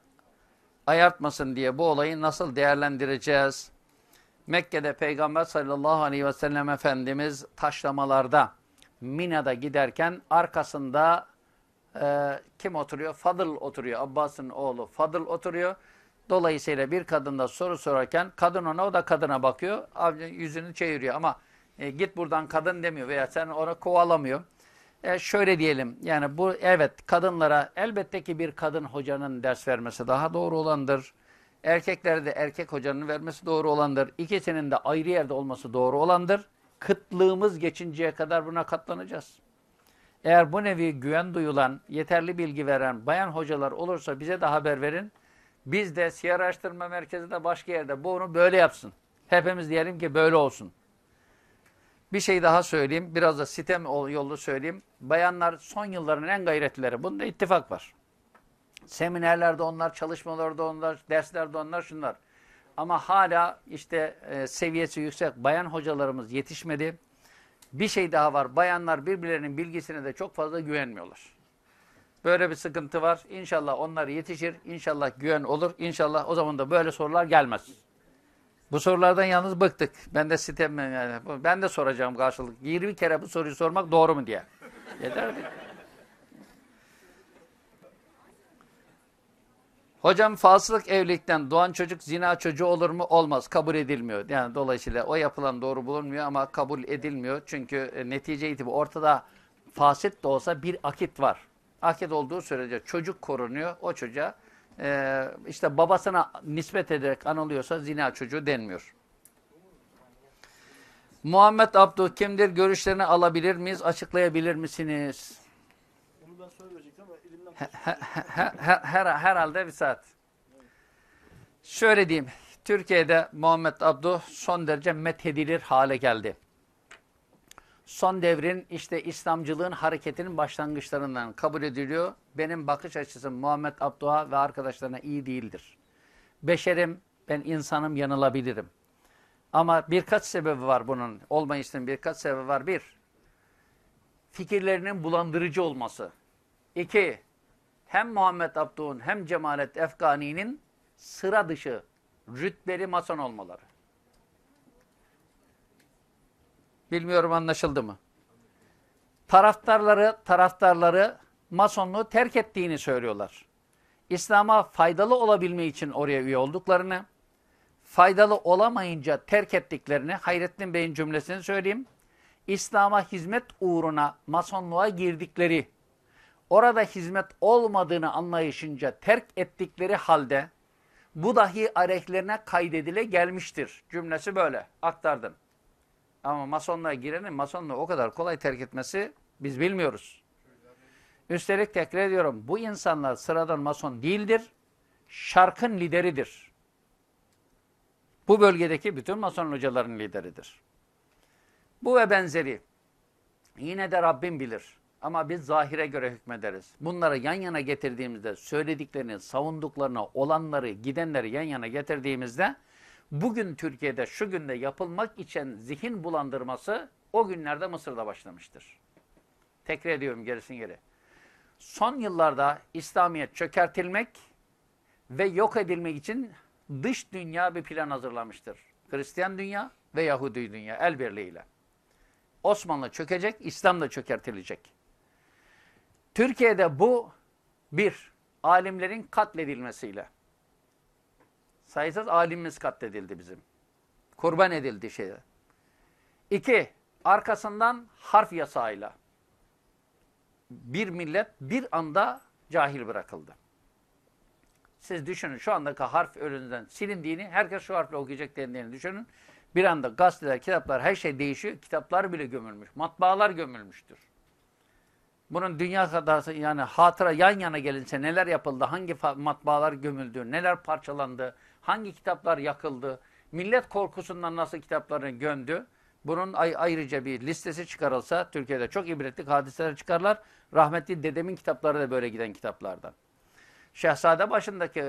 ayartmasın diye bu olayı nasıl değerlendireceğiz? Mekke'de peygamber sallallahu aleyhi ve sellem Efendimiz taşlamalarda Mina'da giderken arkasında e, kim oturuyor? Fadıl oturuyor. Abbas'ın oğlu Fadıl oturuyor. Dolayısıyla bir kadın da soru sorarken kadın ona o da kadına bakıyor. Yüzünü çeviriyor ama e, git buradan kadın demiyor veya sen onu kovalamıyor. E, şöyle diyelim yani bu evet kadınlara elbette ki bir kadın hocanın ders vermesi daha doğru olandır. Erkeklere de erkek hocanın vermesi doğru olandır. İkisinin de ayrı yerde olması doğru olandır. Kıtlığımız geçinceye kadar buna katlanacağız. Eğer bu nevi güven duyulan, yeterli bilgi veren bayan hocalar olursa bize de haber verin. Biz de Siyer Araştırma Merkezi de başka yerde bunu böyle yapsın. Hepimiz diyelim ki böyle olsun. Bir şey daha söyleyeyim. Biraz da sitem yolu söyleyeyim. Bayanlar son yılların en gayretlileri. Bunda ittifak var. Seminerlerde onlar, çalışmalarda onlar, derslerde onlar, şunlar. Ama hala işte e, seviyesi yüksek bayan hocalarımız yetişmedi. Bir şey daha var. Bayanlar birbirlerinin bilgisine de çok fazla güvenmiyorlar. Böyle bir sıkıntı var. İnşallah onlar yetişir. İnşallah güven olur. İnşallah o zaman da böyle sorular gelmez. Bu sorulardan yalnız bıktık. Ben de sitem yani. Ben de soracağım karşılık. 20 kere bu soruyu sormak doğru mu diye. Yeter mi? Hocam fasılık evlilikten doğan çocuk zina çocuğu olur mu? Olmaz. Kabul edilmiyor. Yani dolayısıyla o yapılan doğru bulunmuyor ama kabul edilmiyor. Çünkü e, netice itibariyle ortada fasit de olsa bir akit var. Akit olduğu sürece çocuk korunuyor. O çocuğa e, işte babasına nispet ederek anılıyorsa zina çocuğu denmiyor. Muhammed Abdu kimdir? Görüşlerini alabilir miyiz? Açıklayabilir misiniz? Onu ben sonra verecektim ama elimden Her, her, her, herhalde bir saat. Şöyle diyeyim. Türkiye'de Muhammed Abdu son derece methedilir hale geldi. Son devrin işte İslamcılığın hareketinin başlangıçlarından kabul ediliyor. Benim bakış açısım Muhammed Abduha ve arkadaşlarına iyi değildir. Beşerim, ben insanım, yanılabilirim. Ama birkaç sebebi var bunun. Olmayışının birkaç sebebi var. Bir, fikirlerinin bulandırıcı olması. İki, hem Muhammed Abduh'un hem Cemalet Efgani'nin sıra dışı rütbeli mason olmaları. Bilmiyorum anlaşıldı mı? Taraftarları, taraftarları masonluğu terk ettiğini söylüyorlar. İslam'a faydalı olabilme için oraya üye olduklarını, faydalı olamayınca terk ettiklerini Hayrettin Bey'in cümlesini söyleyeyim. İslam'a hizmet uğruna masonluğa girdikleri, orada hizmet olmadığını anlayışınca terk ettikleri halde bu dahi aleyhlerine kaydedile gelmiştir. Cümlesi böyle aktardım. Ama masonluğa girenin masonluğu o kadar kolay terk etmesi biz bilmiyoruz. Üstelik tekrar ediyorum bu insanlar sıradan mason değildir. Şarkın lideridir. Bu bölgedeki bütün mason hocaların lideridir. Bu ve benzeri. Yine de Rabbim bilir. Ama biz zahire göre hükmederiz. Bunları yan yana getirdiğimizde, söylediklerini, savunduklarını, olanları, gidenleri yan yana getirdiğimizde, bugün Türkiye'de şu günde yapılmak için zihin bulandırması o günlerde Mısır'da başlamıştır. Tekrar ediyorum gerisin geri. Son yıllarda İslamiyet çökertilmek ve yok edilmek için dış dünya bir plan hazırlamıştır. Hristiyan dünya ve Yahudi dünya el birliğiyle. Osmanlı çökecek, İslam da çökertilecek. Türkiye'de bu bir, alimlerin katledilmesiyle. Sayısız alimimiz katledildi bizim. Kurban edildi şeye. İki, arkasından harf yasağıyla. Bir millet bir anda cahil bırakıldı. Siz düşünün şu andaki harf önünden silindiğini, herkes şu harfle okuyacak dendiğini düşünün. Bir anda gazeteler, kitaplar, her şey değişiyor. Kitaplar bile gömülmüş. Matbaalar gömülmüştür. Bunun dünya kadar yani hatıra yan yana gelinse neler yapıldı, hangi matbaalar gömüldü, neler parçalandı, hangi kitaplar yakıldı, millet korkusundan nasıl kitaplarını gömdü. Bunun ayrıca bir listesi çıkarılsa Türkiye'de çok ibretlik hadiseler çıkarlar. Rahmetli dedemin kitapları da böyle giden kitaplardan. Şehzade başındaki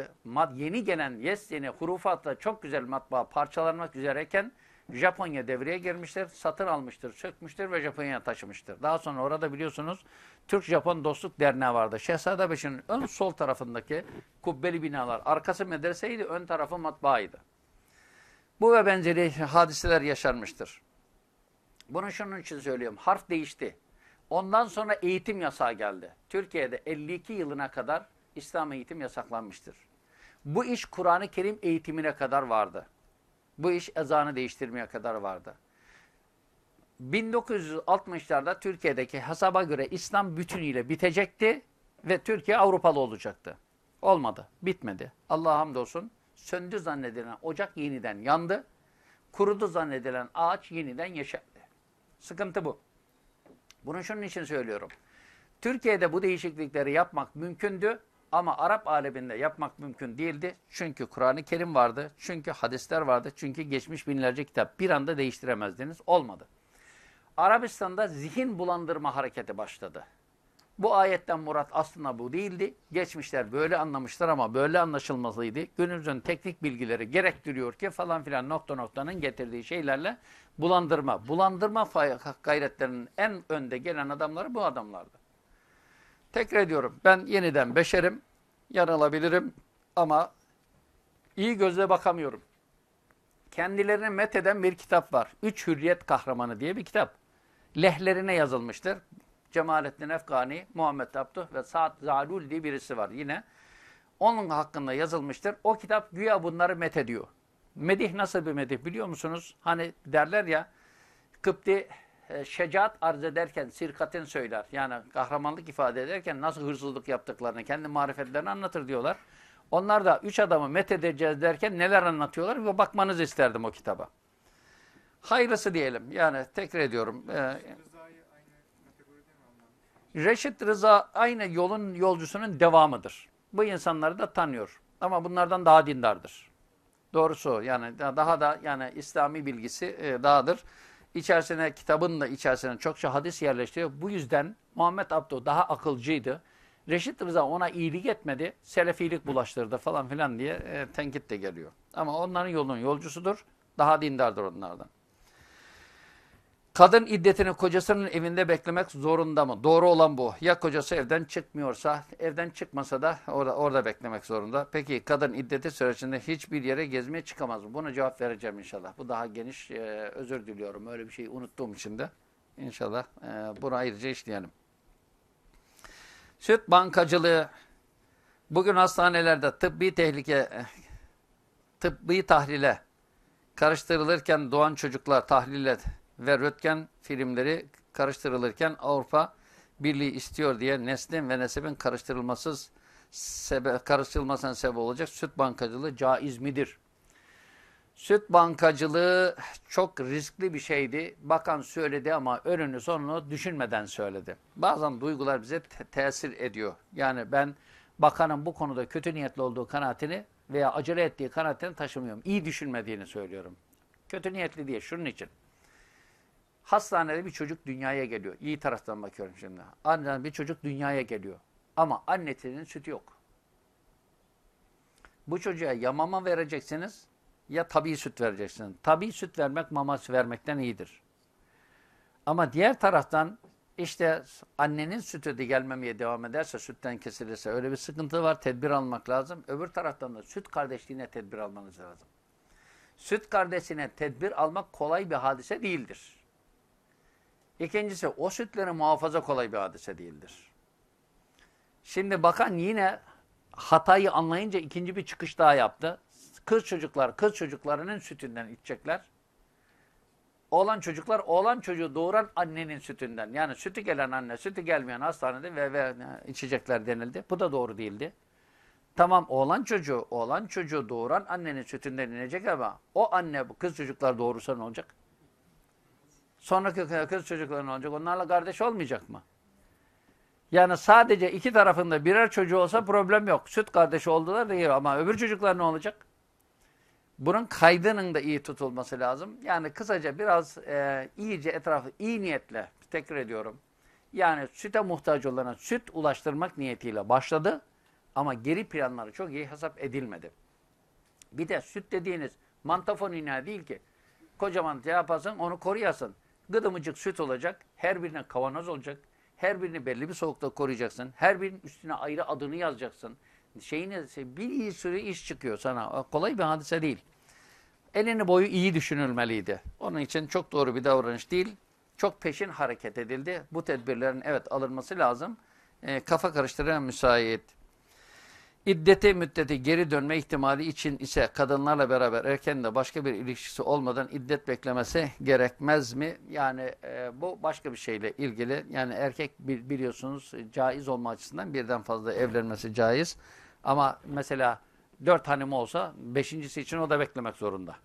yeni gelen yes yeni hurufatla çok güzel matbaa parçalanmak üzereyken Japonya devreye girmiştir, satın almıştır, sökmüştür ve Japonya'ya taşımıştır. Daha sonra orada biliyorsunuz Türk-Japon Dostluk Derneği vardı. Şehzadebaşı'nın ön sol tarafındaki kubbeli binalar, arkası medreseydi, ön tarafı matbaaydı. Bu ve benzeri hadiseler yaşanmıştır. Bunu şunun için söylüyorum. Harf değişti. Ondan sonra eğitim yasağı geldi. Türkiye'de 52 yılına kadar İslam eğitim yasaklanmıştır. Bu iş Kur'an-ı Kerim eğitimine kadar vardı. Bu iş ezanı değiştirmeye kadar vardı. 1960'larda Türkiye'deki hesaba göre İslam bütünüyle bitecekti ve Türkiye Avrupalı olacaktı. Olmadı, bitmedi. Allah'a hamdolsun söndü zannedilen ocak yeniden yandı. Kurudu zannedilen ağaç yeniden yeşerdi. Sıkıntı bu. Bunu şunun için söylüyorum. Türkiye'de bu değişiklikleri yapmak mümkündü ama Arap aleminde yapmak mümkün değildi. Çünkü Kur'an-ı Kerim vardı, çünkü hadisler vardı, çünkü geçmiş binlerce kitap bir anda değiştiremezdiniz. Olmadı. Arabistan'da zihin bulandırma hareketi başladı. Bu ayetten murat aslında bu değildi. Geçmişler böyle anlamışlar ama böyle anlaşılmalıydı. Günümüzün teknik bilgileri gerektiriyor ki falan filan nokta noktanın getirdiği şeylerle bulandırma. Bulandırma gayretlerinin en önde gelen adamları bu adamlardı. Tekrar ediyorum ben yeniden beşerim, yanılabilirim ama iyi gözle bakamıyorum. Kendilerini metheden bir kitap var. Üç Hürriyet Kahramanı diye bir kitap. Lehlerine yazılmıştır. Cemalettin Efgani, Muhammed Abduh ve Saad Zalul diye birisi var yine. Onun hakkında yazılmıştır. O kitap güya bunları met ediyor. Medih nasıl bir medih biliyor musunuz? Hani derler ya, Kıpti e, şecaat arz ederken sirkatin söyler. Yani kahramanlık ifade ederken nasıl hırsızlık yaptıklarını, kendi marifetlerini anlatır diyorlar. Onlar da üç adamı met edeceğiz derken neler anlatıyorlar ve bakmanızı isterdim o kitaba. Hayırlısı diyelim. Yani tekrar ediyorum. E, Reşit Rıza aynı yolun yolcusunun devamıdır. Bu insanları da tanıyor. Ama bunlardan daha dindardır. Doğrusu yani daha da yani İslami bilgisi e, dağıdır. İçerisine kitabın da içerisine çokça hadis yerleştiriyor. Bu yüzden Muhammed Abdo daha akılcıydı. Reşit Rıza ona iyilik etmedi, selefilik bulaştırdı falan filan diye e, tenkit de geliyor. Ama onların yolunun yolcusudur, daha dindardır onlardan. Kadın iddetini kocasının evinde beklemek zorunda mı? Doğru olan bu. Ya kocası evden çıkmıyorsa, evden çıkmasa da orada, orada beklemek zorunda. Peki kadın iddeti sürecinde hiçbir yere gezmeye çıkamaz mı? Buna cevap vereceğim inşallah. Bu daha geniş. e, özür diliyorum. Öyle bir şeyi unuttuğum için de. İnşallah e, bunu ayrıca işleyelim. Süt bankacılığı. Bugün hastanelerde tıbbi tehlike, eh, tıbbi tahlile karıştırılırken doğan çocuklar tahlile ve röntgen filmleri karıştırılırken Avrupa Birliği istiyor diye neslin ve nesebin karıştırılmasız sebe karıştırılmasına sebep olacak süt bankacılığı caiz midir? Süt bankacılığı çok riskli bir şeydi. Bakan söyledi ama önünü sonunu düşünmeden söyledi. Bazen duygular bize te tesir ediyor. Yani ben bakanın bu konuda kötü niyetli olduğu kanaatini veya acele ettiği kanaatini taşımıyorum. İyi düşünmediğini söylüyorum. Kötü niyetli diye şunun için. Hastanede bir çocuk dünyaya geliyor. İyi taraftan bakıyorum şimdi. Anneden bir çocuk dünyaya geliyor. Ama annesinin sütü yok. Bu çocuğa ya mama vereceksiniz ya tabii süt vereceksiniz. Tabii süt vermek mama vermekten iyidir. Ama diğer taraftan işte annenin sütü de gelmemeye devam ederse, sütten kesilirse öyle bir sıkıntı var. Tedbir almak lazım. Öbür taraftan da süt kardeşliğine tedbir almanız lazım. Süt kardeşine tedbir almak kolay bir hadise değildir. İkincisi o sütleri muhafaza kolay bir hadise değildir. Şimdi bakan yine hatayı anlayınca ikinci bir çıkış daha yaptı. Kız çocuklar kız çocuklarının sütünden içecekler. Oğlan çocuklar oğlan çocuğu doğuran annenin sütünden. Yani sütü gelen anne, sütü gelmeyen hastanede ve, ve içecekler denildi. Bu da doğru değildi. Tamam oğlan çocuğu, oğlan çocuğu doğuran annenin sütünden inecek ama o anne bu kız çocuklar doğurursa ne olacak? Sonraki kız çocuklar ne olacak? Onlarla kardeş olmayacak mı? Yani sadece iki tarafında birer çocuğu olsa problem yok. Süt kardeşi oldular değil ama öbür çocuklar ne olacak? Bunun kaydının da iyi tutulması lazım. Yani kısaca biraz e, iyice etrafı iyi niyetle tekrar ediyorum. Yani süte muhtaç olana süt ulaştırmak niyetiyle başladı ama geri planları çok iyi hesap edilmedi. Bir de süt dediğiniz mantafon ineği değil ki. Kocaman yaparsın onu koruyasın. Gıdımıcık süt olacak. Her birine kavanoz olacak. Her birini belli bir soğukta koruyacaksın. Her birinin üstüne ayrı adını yazacaksın. Şeyine, bir sürü iş çıkıyor sana. Kolay bir hadise değil. Elini boyu iyi düşünülmeliydi. Onun için çok doğru bir davranış değil. Çok peşin hareket edildi. Bu tedbirlerin evet alınması lazım. E, kafa karıştıran müsait. İddeti müddeti geri dönme ihtimali için ise kadınlarla beraber erkeğin de başka bir ilişkisi olmadan iddet beklemesi gerekmez mi? Yani e, bu başka bir şeyle ilgili. Yani erkek biliyorsunuz caiz olma açısından birden fazla evlenmesi caiz. Ama mesela dört hanım olsa beşincisi için o da beklemek zorunda.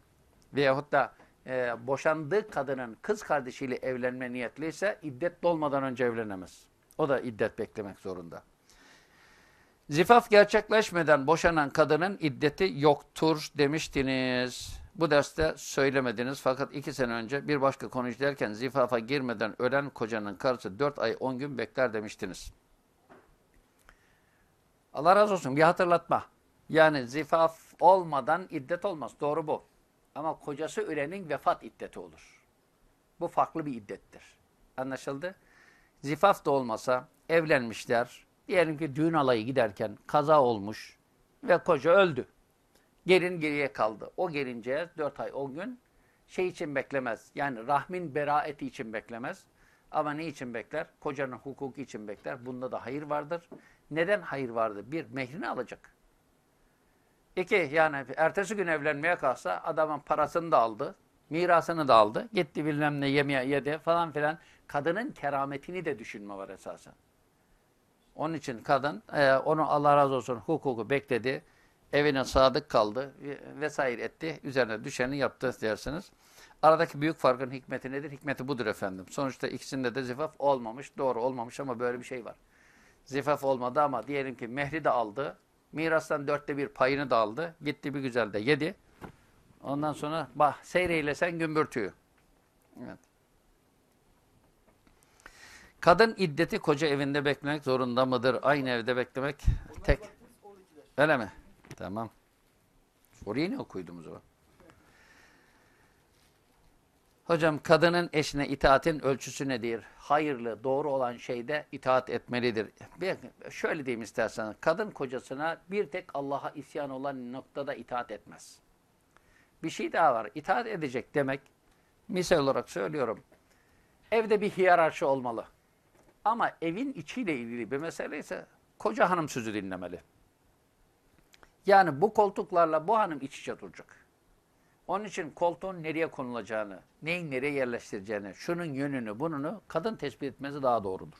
Veyahut da e, boşandığı kadının kız kardeşiyle evlenme niyetliyse iddet dolmadan önce evlenemez. O da iddet beklemek zorunda. Zifaf gerçekleşmeden boşanan kadının iddeti yoktur demiştiniz. Bu derste söylemediniz fakat iki sene önce bir başka konu işlerken zifafa girmeden ölen kocanın karısı dört ay on gün bekler demiştiniz. Allah razı olsun bir hatırlatma. Yani zifaf olmadan iddet olmaz. Doğru bu. Ama kocası ölenin vefat iddeti olur. Bu farklı bir iddettir. Anlaşıldı? Zifaf da olmasa evlenmişler. Diyelim ki düğün alayı giderken kaza olmuş ve koca öldü. Gelin geriye kaldı. O gelince 4 ay 10 gün şey için beklemez. Yani rahmin beraeti için beklemez. Ama ne için bekler? Kocanın hukuku için bekler. Bunda da hayır vardır. Neden hayır vardır? Bir, mehrini alacak. İki, yani ertesi gün evlenmeye kalksa adamın parasını da aldı, mirasını da aldı, gitti bilmem ne yemeye yedi falan filan. Kadının kerametini de düşünme var esasen. Onun için kadın, e, onu Allah razı olsun hukuku bekledi, evine sadık kaldı vesaire etti, üzerine düşeni yaptı dersiniz. Aradaki büyük farkın hikmeti nedir? Hikmeti budur efendim. Sonuçta ikisinde de zifaf olmamış, doğru olmamış ama böyle bir şey var. Zifaf olmadı ama diyelim ki mehri de aldı, Mirastan dörtte bir payını da aldı. Gitti bir güzel de yedi. Ondan sonra bah seyreylesen gümbürtüyü. Evet. Kadın iddeti koca evinde beklemek zorunda mıdır? Aynı evde beklemek tek. Öyle mi? Tamam. Orayı ne okuydum o? Hocam kadının eşine itaatin ölçüsü nedir? Hayırlı, doğru olan şeyde itaat etmelidir. Bir, şöyle diyeyim istersen, kadın kocasına bir tek Allah'a isyan olan noktada itaat etmez. Bir şey daha var, itaat edecek demek, misal olarak söylüyorum, evde bir hiyerarşi olmalı. Ama evin içiyle ilgili bir mesele ise koca hanım sözü dinlemeli. Yani bu koltuklarla bu hanım iç içe duracak. Onun için koltuğun nereye konulacağını, neyin nereye yerleştireceğini, şunun yönünü, bununu kadın tespit etmesi daha doğrudur.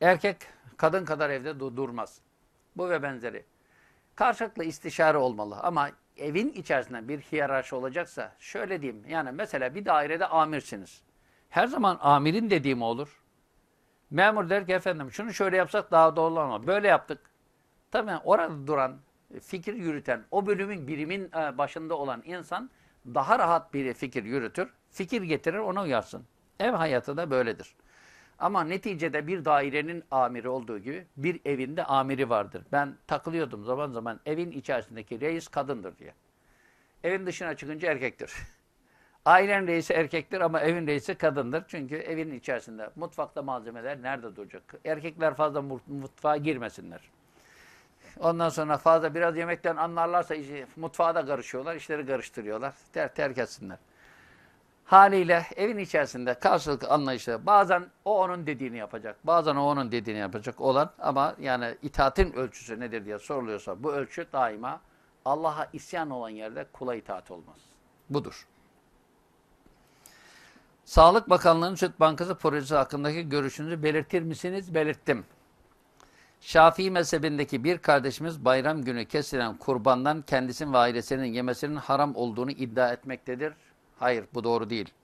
Erkek kadın kadar evde du- durmaz. Bu ve benzeri. Karşılıklı istişare olmalı ama evin içerisinde bir hiyerarşi olacaksa şöyle diyeyim. Yani mesela bir dairede amirsiniz. Her zaman amirin dediği mi olur? Memur der ki efendim şunu şöyle yapsak daha doğru olmaz. Böyle yaptık. Tabii orada duran, fikir yürüten, o bölümün birimin e, başında olan insan daha rahat bir fikir yürütür, fikir getirir, ona uyarsın. Ev hayatı da böyledir. Ama neticede bir dairenin amiri olduğu gibi bir evinde amiri vardır. Ben takılıyordum zaman zaman evin içerisindeki reis kadındır diye. Evin dışına çıkınca erkektir. Ailen reisi erkektir ama evin reisi kadındır. Çünkü evin içerisinde mutfakta malzemeler nerede duracak? Erkekler fazla mutfağa girmesinler. Ondan sonra fazla biraz yemekten anlarlarsa mutfağa da karışıyorlar, işleri karıştırıyorlar. Ter, terk etsinler. Haliyle evin içerisinde karşılıklı anlayışla bazen o onun dediğini yapacak, bazen o onun dediğini yapacak olan ama yani itaatin ölçüsü nedir diye soruluyorsa bu ölçü daima Allah'a isyan olan yerde kula itaat olmaz. Budur. Sağlık Bakanlığı'nın Süt Bankası projesi hakkındaki görüşünüzü belirtir misiniz? Belirttim. Şafii mezhebindeki bir kardeşimiz bayram günü kesilen kurbandan kendisinin ve ailesinin yemesinin haram olduğunu iddia etmektedir. Hayır bu doğru değil.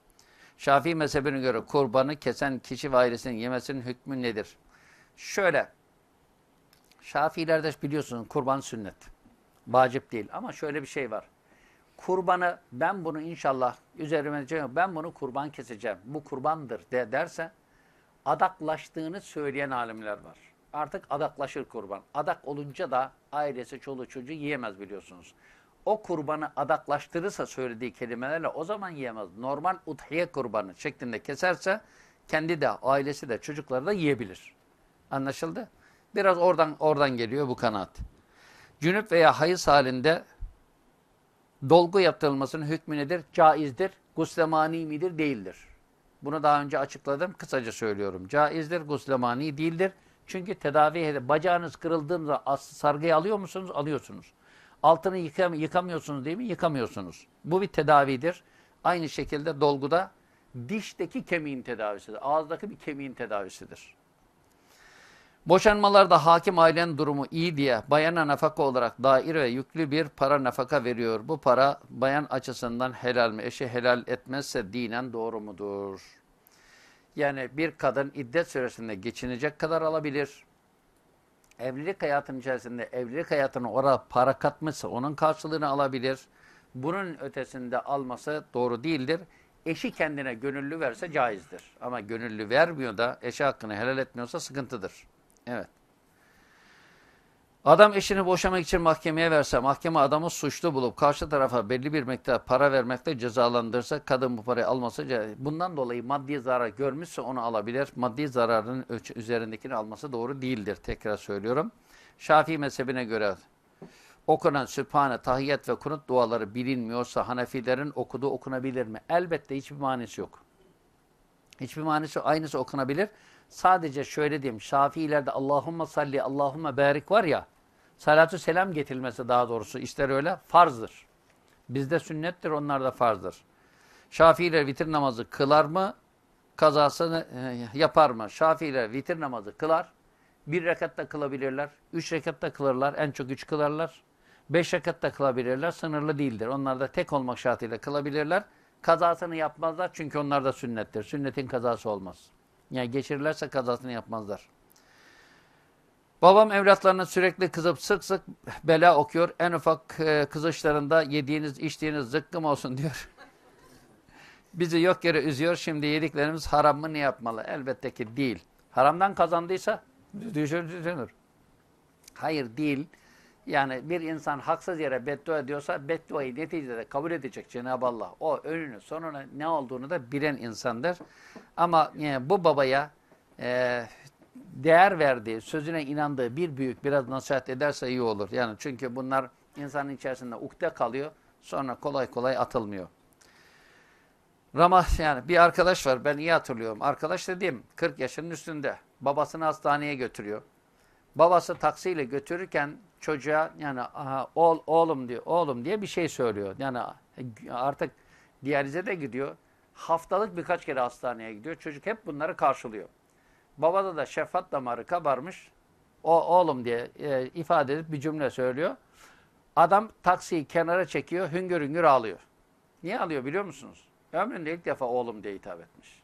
Şafii mezhebine göre kurbanı kesen kişi ve ailesinin yemesinin hükmü nedir? Şöyle, Şafiilerde biliyorsunuz kurban sünnet. Vacip değil ama şöyle bir şey var. Kurbanı ben bunu inşallah üzerime ben bunu kurban keseceğim. Bu kurbandır de derse adaklaştığını söyleyen alimler var artık adaklaşır kurban. Adak olunca da ailesi, çoluğu çocuğu yiyemez biliyorsunuz. O kurbanı adaklaştırırsa söylediği kelimelerle o zaman yiyemez. Normal udhiye kurbanı şeklinde keserse kendi de, ailesi de, çocukları da yiyebilir. Anlaşıldı? Biraz oradan oradan geliyor bu kanaat. Cünüp veya hayız halinde dolgu yaptırılmasının hükmü nedir? Caizdir. Guslemani midir? Değildir. Bunu daha önce açıkladım. Kısaca söylüyorum. Caizdir, guslemani değildir. Çünkü tedavi bacağınız kırıldığında sargıyı alıyor musunuz? Alıyorsunuz. Altını yıkam yıkamıyorsunuz değil mi? Yıkamıyorsunuz. Bu bir tedavidir. Aynı şekilde dolguda dişteki kemiğin tedavisidir. Ağızdaki bir kemiğin tedavisidir. Boşanmalarda hakim ailenin durumu iyi diye bayana nafaka olarak daire ve yüklü bir para nafaka veriyor. Bu para bayan açısından helal mi? Eşi helal etmezse dinen doğru mudur? Yani bir kadın iddet süresinde geçinecek kadar alabilir. Evlilik hayatının içerisinde evlilik hayatına oraya para katmışsa onun karşılığını alabilir. Bunun ötesinde alması doğru değildir. Eşi kendine gönüllü verse caizdir. Ama gönüllü vermiyor da eşi hakkını helal etmiyorsa sıkıntıdır. Evet. Adam eşini boşamak için mahkemeye verse, mahkeme adamı suçlu bulup karşı tarafa belli bir miktar para vermekte cezalandırsa, kadın bu parayı alması, bundan dolayı maddi zarar görmüşse onu alabilir. Maddi zararın üzerindekini alması doğru değildir. Tekrar söylüyorum. Şafii mezhebine göre okunan Sübhane, Tahiyyat ve Kunut duaları bilinmiyorsa Hanefilerin okuduğu okunabilir mi? Elbette hiçbir manisi yok. Hiçbir manisi. Aynısı okunabilir. Sadece şöyle diyeyim. Şafiilerde Allahümme salli, Allahümme barik var ya, Salatü selam getirilmesi daha doğrusu ister öyle farzdır. Bizde sünnettir, onlar da farzdır. Şafiiler vitir namazı kılar mı? Kazasını e, yapar mı? Şafiiler vitir namazı kılar. Bir rekatta kılabilirler. Üç rekatta kılarlar. En çok üç kılarlar. Beş rekatta kılabilirler. Sınırlı değildir. Onlar da tek olmak şartıyla kılabilirler. Kazasını yapmazlar çünkü onlar da sünnettir. Sünnetin kazası olmaz. Yani geçirirlerse kazasını yapmazlar. Babam evlatlarına sürekli kızıp sık sık bela okuyor. En ufak e, kızışlarında yediğiniz, içtiğiniz zıkkım olsun diyor. Bizi yok yere üzüyor. Şimdi yediklerimiz haram mı ne yapmalı? Elbette ki değil. Haramdan kazandıysa düşünür. Hayır değil. Yani bir insan haksız yere beddua ediyorsa bedduayı neticede kabul edecek Cenab-ı Allah. O önünü sonunu ne olduğunu da bilen insandır. Ama yani bu babaya e, değer verdiği, sözüne inandığı bir büyük biraz nasihat ederse iyi olur. Yani çünkü bunlar insanın içerisinde ukde kalıyor. Sonra kolay kolay atılmıyor. Rama yani bir arkadaş var ben iyi hatırlıyorum. Arkadaş dediğim 40 yaşının üstünde. Babasını hastaneye götürüyor. Babası taksiyle götürürken çocuğa yani oğul, oğlum diyor, oğlum diye bir şey söylüyor. Yani artık diyalize de gidiyor. Haftalık birkaç kere hastaneye gidiyor. Çocuk hep bunları karşılıyor. Babada da şefkat damarı kabarmış. O oğlum diye e, ifade edip bir cümle söylüyor. Adam taksiyi kenara çekiyor, hüngür hüngür ağlıyor. Niye ağlıyor biliyor musunuz? Ömründe ilk defa oğlum diye hitap etmiş.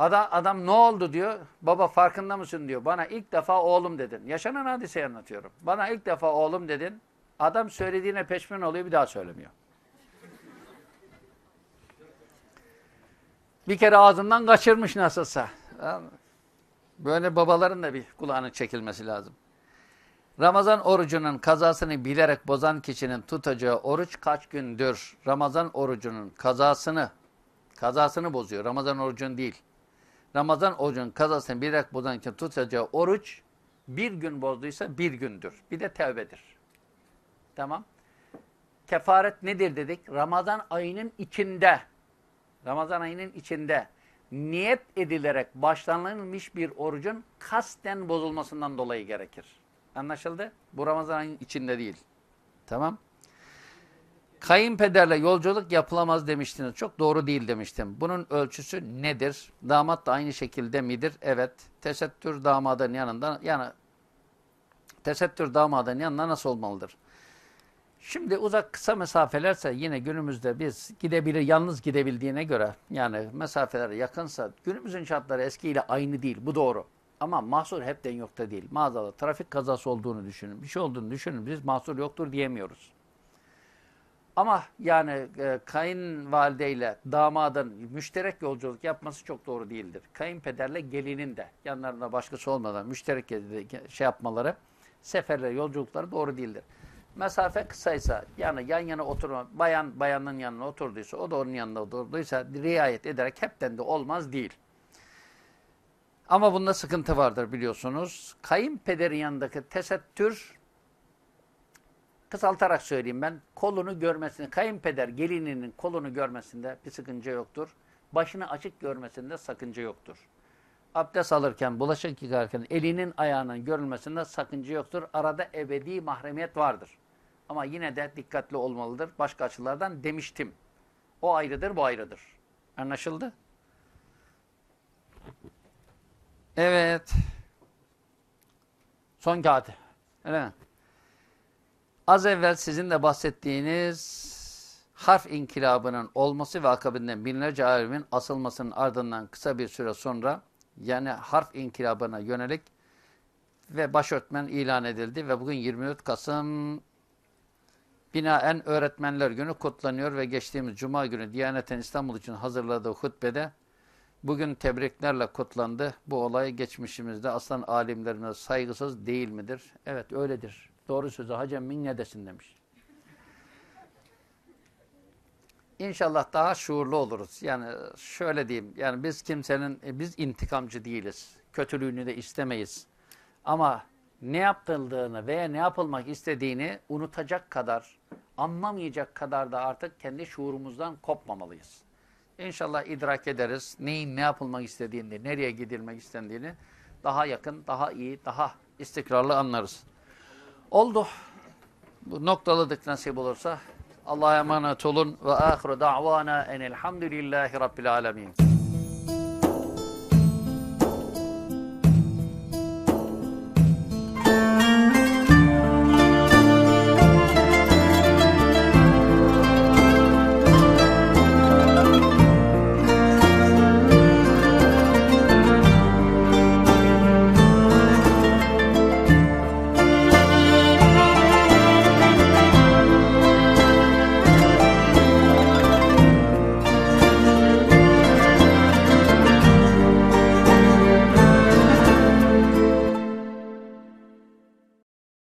Adam, adam ne oldu diyor. Baba farkında mısın diyor. Bana ilk defa oğlum dedin. Yaşanan hadiseyi anlatıyorum. Bana ilk defa oğlum dedin. Adam söylediğine peşmin oluyor bir daha söylemiyor. Bir kere ağzından kaçırmış nasılsa. Böyle babaların da bir kulağının çekilmesi lazım. Ramazan orucunun kazasını bilerek bozan kişinin tutacağı oruç kaç gündür? Ramazan orucunun kazasını, kazasını bozuyor. Ramazan orucun değil. Ramazan orucunun kazasını bilerek bozan kişinin tutacağı oruç bir gün bozduysa bir gündür. Bir de tevbedir. Tamam. Kefaret nedir dedik? Ramazan ayının içinde, Ramazan ayının içinde niyet edilerek başlanılmış bir orucun kasten bozulmasından dolayı gerekir. Anlaşıldı? Bu Ramazan ayının içinde değil. Tamam. Kayınpederle yolculuk yapılamaz demiştiniz. Çok doğru değil demiştim. Bunun ölçüsü nedir? Damat da aynı şekilde midir? Evet. Tesettür damadın yanında, yani tesettür damadın yanında nasıl olmalıdır? Şimdi uzak kısa mesafelerse yine günümüzde biz gidebilir, yalnız gidebildiğine göre yani mesafeler yakınsa günümüzün şartları eskiyle aynı değil. Bu doğru. Ama mahsur hepten yok da değil. Maazallah trafik kazası olduğunu düşünün. Bir şey olduğunu düşünün. Biz mahsur yoktur diyemiyoruz. Ama yani e, kayınvalideyle damadın müşterek yolculuk yapması çok doğru değildir. Kayınpederle gelinin de yanlarında başkası olmadan müşterek şey yapmaları, seferler, yolculukları doğru değildir. Mesafe kısaysa yani yan yana oturma, bayan bayanın yanına oturduysa, o da onun yanında oturduysa riayet ederek hepten de olmaz değil. Ama bunda sıkıntı vardır biliyorsunuz. Kayınpederin yanındaki tesettür, kısaltarak söyleyeyim ben, kolunu görmesini, kayınpeder gelininin kolunu görmesinde bir sıkıntı yoktur. Başını açık görmesinde sakınca yoktur. Abdest alırken, bulaşık yıkarken elinin ayağının görülmesinde sakınca yoktur. Arada ebedi mahremiyet vardır. Ama yine de dikkatli olmalıdır. Başka açılardan demiştim. O ayrıdır, bu ayrıdır. Anlaşıldı? Evet. Son kağıt. Öyle mi? Az evvel sizin de bahsettiğiniz harf inkılabının olması ve akabinde binlerce alimin asılmasının ardından kısa bir süre sonra yani harf inkılabına yönelik ve başörtmen ilan edildi ve bugün 24 Kasım binaen Öğretmenler Günü kutlanıyor ve geçtiğimiz Cuma günü Diyaneten İstanbul için hazırladığı hutbede bugün tebriklerle kutlandı. Bu olay geçmişimizde aslan alimlerine saygısız değil midir? Evet öyledir. Doğru sözü Hacem Minnedesin demiş. İnşallah daha şuurlu oluruz. Yani şöyle diyeyim, yani biz kimsenin, e, biz intikamcı değiliz. Kötülüğünü de istemeyiz. Ama ne yapıldığını veya ne yapılmak istediğini unutacak kadar, anlamayacak kadar da artık kendi şuurumuzdan kopmamalıyız. İnşallah idrak ederiz neyin ne yapılmak istediğini, nereye gidilmek istendiğini daha yakın, daha iyi, daha istikrarlı anlarız. Oldu. Bu noktaladık nasip olursa. Allah'a emanet olun ve ahiru da'vana enelhamdülillahi rabbil alemin.